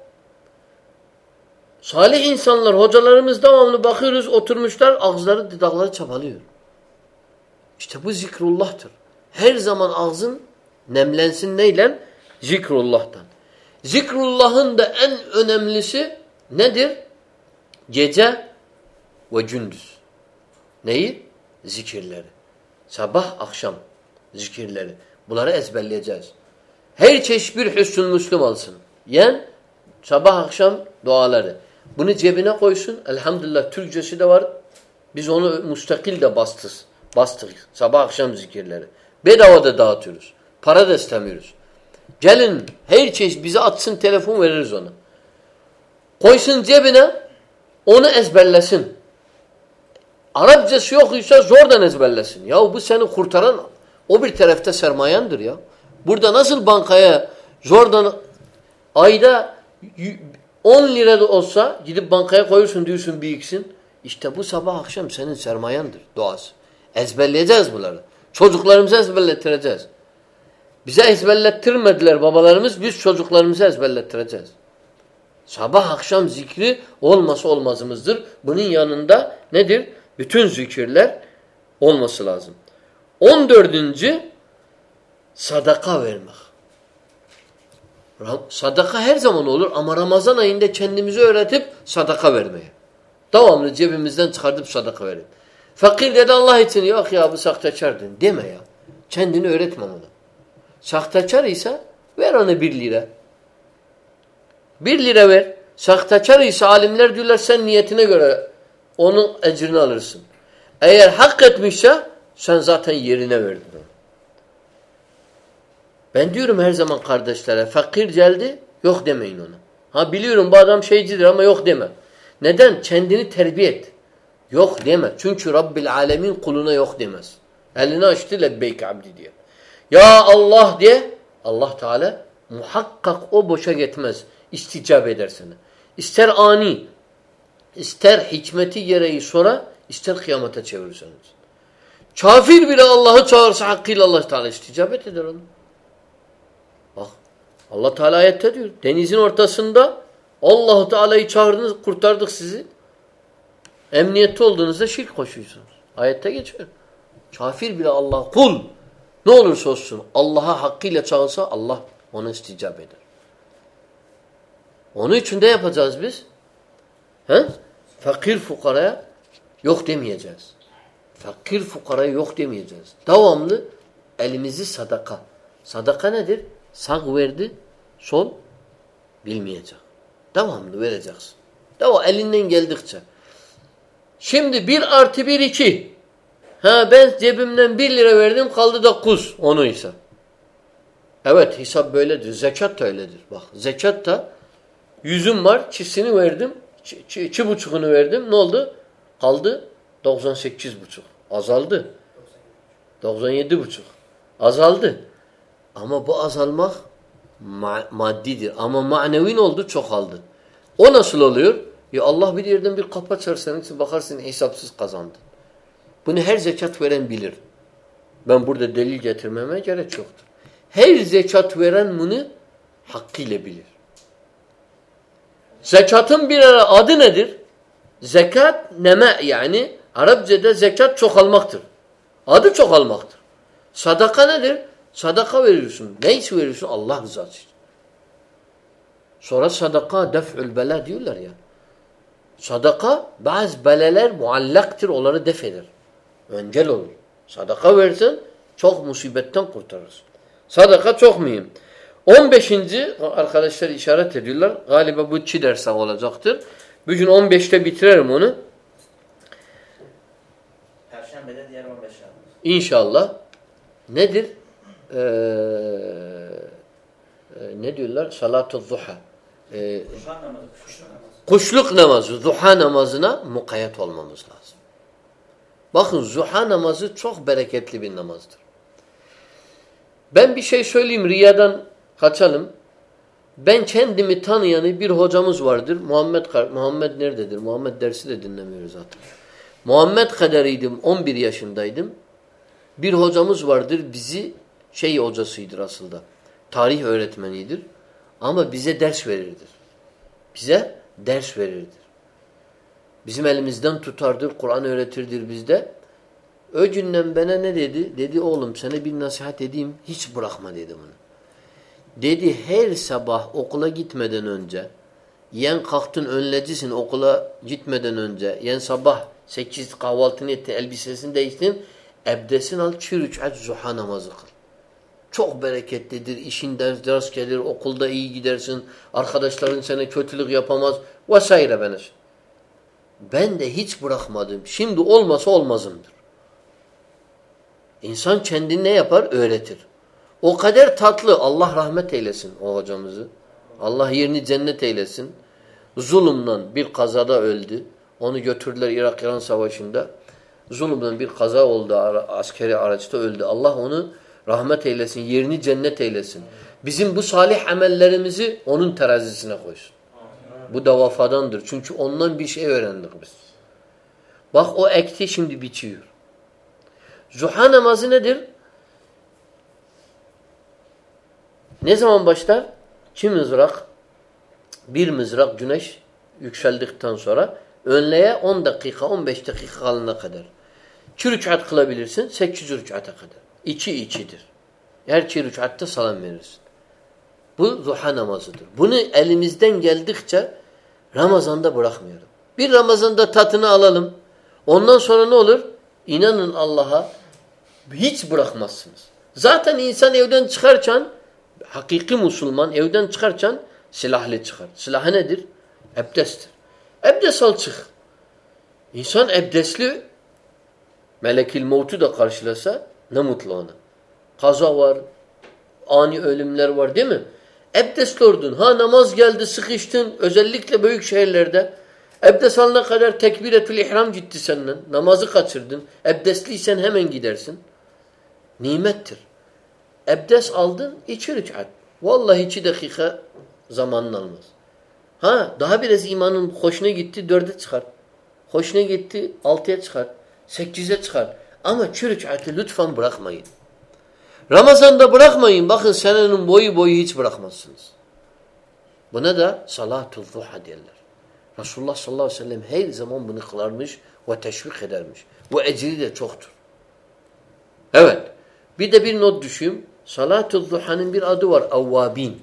Salih insanlar, hocalarımız devamlı bakıyoruz, oturmuşlar, ağızları, dudakları çabalıyor. İşte bu zikrullah'tır. Her zaman ağzın nemlensin neyle? Zikrullah'tan. Zikrullah'ın da en önemlisi nedir? Gece ve gündüz. Neyi? Zikirleri. Sabah, akşam zikirleri. Bunları ezberleyeceğiz. Her çeşit bir hüsnü Müslüm alsın. Yen sabah akşam duaları. Bunu cebine koysun. Elhamdülillah Türkçesi de var. Biz onu müstakil de bastız. Bastık. Sabah akşam zikirleri. Bedava da dağıtıyoruz. Para da istemiyoruz. Gelin her çeşit bize atsın telefon veririz ona. Koysun cebine onu ezberlesin. Arapçası yoksa zordan ezberlesin. Ya bu seni kurtaran o bir tarafta sermayandır ya. Burada nasıl bankaya zordan ayda 10 lira da olsa gidip bankaya koyursun diyorsun bir. İşte bu sabah akşam senin sermayandır doğası. Ezberleyeceğiz bunları. Çocuklarımıza ezberlettireceğiz. Bize ezberlettirmediler babalarımız. Biz çocuklarımıza ezberlettireceğiz. Sabah akşam zikri olması olmazımızdır. Bunun yanında nedir? Bütün zikirler olması lazım. On dördüncü sadaka vermek. Sadaka her zaman olur ama Ramazan ayında kendimizi öğretip sadaka vermeye. Devamlı cebimizden çıkartıp sadaka verin. Fakir dedi Allah için yok ya bu sahtekardır. Deme ya. Kendini öğretme ona. Sahtekar ise ver ona bir lira. Bir lira ver. Sahtekar ise alimler diyorlar sen niyetine göre onun ecrini alırsın. Eğer hak etmişse sen zaten yerine verdin. Ben diyorum her zaman kardeşlere fakir geldi yok demeyin ona. Ha biliyorum bu adam şeycidir ama yok deme. Neden? Kendini terbiye et. Yok deme. Çünkü Rabbil Alemin kuluna yok demez. Elini açtı lebbeyk abdi diye. Ya Allah diye Allah Teala muhakkak o boşa gitmez. İsticap eder sana. İster ani ister hikmeti gereği sonra ister kıyamete çevirirseniz. Kafir bile Allah'ı çağırsa hakkıyla Allah Teala isticabet eder onu. Bak Allah Teala ayette diyor. Denizin ortasında Allahu Teala'yı çağırdınız, kurtardık sizi. Emniyette olduğunuzda şirk koşuyorsunuz. Ayette geçiyor. Kafir bile Allah kul ne olursa olsun Allah'a hakkıyla çağırsa Allah ona isticap eder. Onun için de yapacağız biz? He? Fakir fukaraya yok demeyeceğiz. Fakir fukaraya yok demeyeceğiz. Devamlı elimizi sadaka. Sadaka nedir? Sağ verdi, sol bilmeyecek. Devamlı vereceksin. Devam elinden geldikçe. Şimdi bir artı bir iki. Ha ben cebimden bir lira verdim kaldı da kuz onu ise. Evet hesap böyledir. Zekat da öyledir. Bak zekat da yüzüm var çisini verdim. İki buçukunu verdim. Ne oldu? Kaldı 98 buçuk. Azaldı. 97 buçuk. Azaldı. Ama bu azalmak ma maddidir. Ama manevi ne oldu? Çok aldı. O nasıl oluyor? Ya Allah bir yerden bir kapı açar senin için bakarsın hesapsız kazandın. Bunu her zekat veren bilir. Ben burada delil getirmeme gerek yoktur. Her zekat veren bunu hakkıyla bilir. Zekatın bir adı nedir? Zekat neme yani Arapçada zekat çok almaktır. Adı çok almaktır. Sadaka nedir? Sadaka veriyorsun. Ne için veriyorsun? Allah rızası için. Sonra sadaka def'ül bela diyorlar ya. Sadaka bazı beleler muallaktır. Onları def eder. Öncel olur. Sadaka versin çok musibetten kurtarırsın. Sadaka çok mühim. 15. arkadaşlar işaret ediyorlar. Galiba bu çi dersi olacaktır. Bugün 15'te bitirelim onu. Perşembede diğer 15 İnşallah. Nedir? Ee, e, ne diyorlar? Salat-ı zuha. Ee. Kuşluk namazı. kuşluk namazı, zuha namazına mukayyet olmamız lazım. Bakın zuha namazı çok bereketli bir namazdır. Ben bir şey söyleyeyim riyadan kaçalım. Ben kendimi tanıyanı bir hocamız vardır. Muhammed Muhammed nerededir? Muhammed dersi de dinlemiyoruz zaten. Muhammed kadarıydım. 11 yaşındaydım. Bir hocamız vardır. Bizi şey hocasıdır aslında. Tarih öğretmenidir. Ama bize ders verirdir. Bize ders verirdir. Bizim elimizden tutardır. Kur'an öğretirdir bizde. O günden bana ne dedi? Dedi oğlum sana bir nasihat edeyim. Hiç bırakma dedi bunu. Dedi her sabah okula gitmeden önce yen kalktın önlecisin okula gitmeden önce yen sabah sekiz kahvaltını etti elbisesini değiştin ebdesin al çürüç aç zuha namazı kıl. Çok bereketlidir. İşin ders, ders gelir. Okulda iyi gidersin. Arkadaşların sana kötülük yapamaz. Vesaire ben. Ben de hiç bırakmadım. Şimdi olmasa olmazımdır. İnsan kendini ne yapar? Öğretir. O kadar tatlı. Allah rahmet eylesin o hocamızı. Allah yerini cennet eylesin. Zulümden bir kazada öldü. Onu götürdüler Irak-İran savaşında. Zulümden bir kaza oldu. Askeri araçta öldü. Allah onu rahmet eylesin. Yerini cennet eylesin. Bizim bu salih amellerimizi onun terazisine koysun. Bu da vafadandır. Çünkü ondan bir şey öğrendik biz. Bak o ekti şimdi biçiyor. Zuha namazı nedir? Ne zaman başlar? İki mızrak, bir mızrak güneş yükseldikten sonra önleye 10 dakika, 15 dakika kalana kadar. İki rükat kılabilirsin, 8 rükata kadar. İçi içidir. Her iki rükatta salam verirsin. Bu zuha namazıdır. Bunu elimizden geldikçe Ramazan'da bırakmayalım. Bir Ramazan'da tatını alalım. Ondan sonra ne olur? İnanın Allah'a hiç bırakmazsınız. Zaten insan evden çıkarken hakiki Müslüman evden çıkarken silahlı çıkar. Silahı nedir? Ebdestir. Ebdes al çık. İnsan ebdesli melekil mevtu da karşılasa ne mutlu ona. Kaza var, ani ölümler var değil mi? Ebdesli oldun. Ha namaz geldi sıkıştın. Özellikle büyük şehirlerde. Ebdes alana kadar tekbiretül ihram gitti senden. Namazı kaçırdın. Ebdesliysen hemen gidersin. Nimettir. Ebdes aldın, iki rükat. Vallahi iki dakika zamanın almaz. Ha daha biraz imanın hoşuna gitti dörde çıkar. Hoşuna gitti altıya çıkar. Sekize çıkar. Ama çürük lütfen bırakmayın. Ramazan'da bırakmayın. Bakın senenin boyu boyu hiç bırakmazsınız. Buna da salatul zuha derler. Resulullah sallallahu aleyhi ve sellem her zaman bunu kılarmış ve teşvik edermiş. Bu ecri de çoktur. Evet. Bir de bir not düşeyim. Salatul zuhanın bir adı var. Avvabin.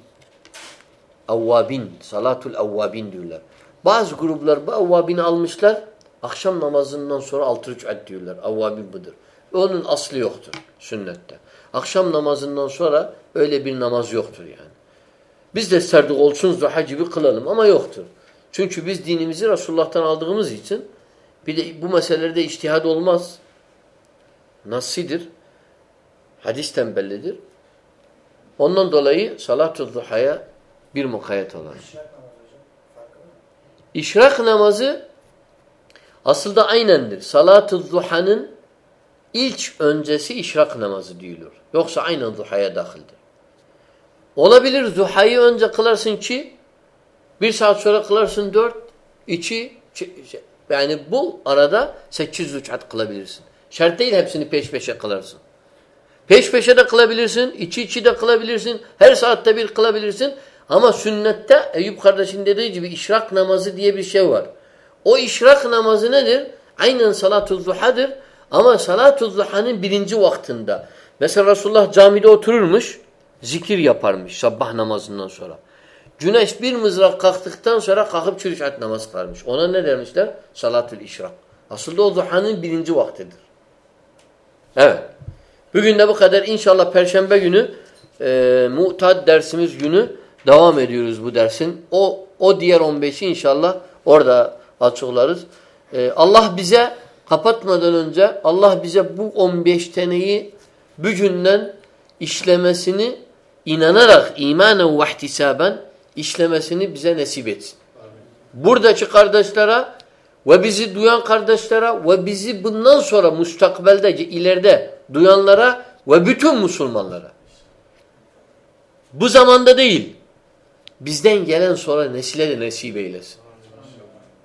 Avvabin. Salatul avvabin diyorlar. Bazı gruplar bu avvabini almışlar. Akşam namazından sonra altı rükat diyorlar. Avvabin budur. Onun aslı yoktur sünnette. Akşam namazından sonra öyle bir namaz yoktur yani. Biz de isterdik olsun zuha gibi kılalım ama yoktur. Çünkü biz dinimizi Resulullah'tan aldığımız için bir de bu meselelerde içtihad olmaz. Nasıdır? Hadisten bellidir. Ondan dolayı salat-ı zuhaya bir mukayyet olan. İşrak namazı aslında aynendir. Salat-ı zuhanın ilk öncesi işrak namazı diyorlar. Yoksa aynen zuhaya dahildir. Olabilir zuhayı önce kılarsın ki bir saat sonra kılarsın dört, iki, yani bu arada sekiz rükat kılabilirsin. Şart değil hepsini peş peşe kılarsın. Peş peşe de kılabilirsin, içi içi de kılabilirsin, her saatte bir kılabilirsin. Ama sünnette Eyüp kardeşin dediği gibi işrak namazı diye bir şey var. O işrak namazı nedir? Aynen salat-ı zuhadır. Ama salat-ı zuhanın birinci vaktinde. Mesela Resulullah camide otururmuş, zikir yaparmış sabah namazından sonra. Güneş bir mızrak kalktıktan sonra kalkıp çürüşat namaz kılarmış. Ona ne demişler? Salatül işrak. Aslında o zuhanın birinci vaktidir. Evet. Bugün de bu kadar. İnşallah Perşembe günü e, muhtad dersimiz günü devam ediyoruz bu dersin. O o diğer 15'i inşallah orada açıklarız. E, Allah bize kapatmadan önce Allah bize bu 15 taneyi bugünden işlemesini inanarak imanen ve ihtisaben işlemesini bize nasip etsin. Buradaki kardeşlere ve bizi duyan kardeşlere ve bizi bundan sonra müstakbelde ileride duyanlara ve bütün Müslümanlara. Bu zamanda değil. Bizden gelen sonra nesile de nasip eylesin.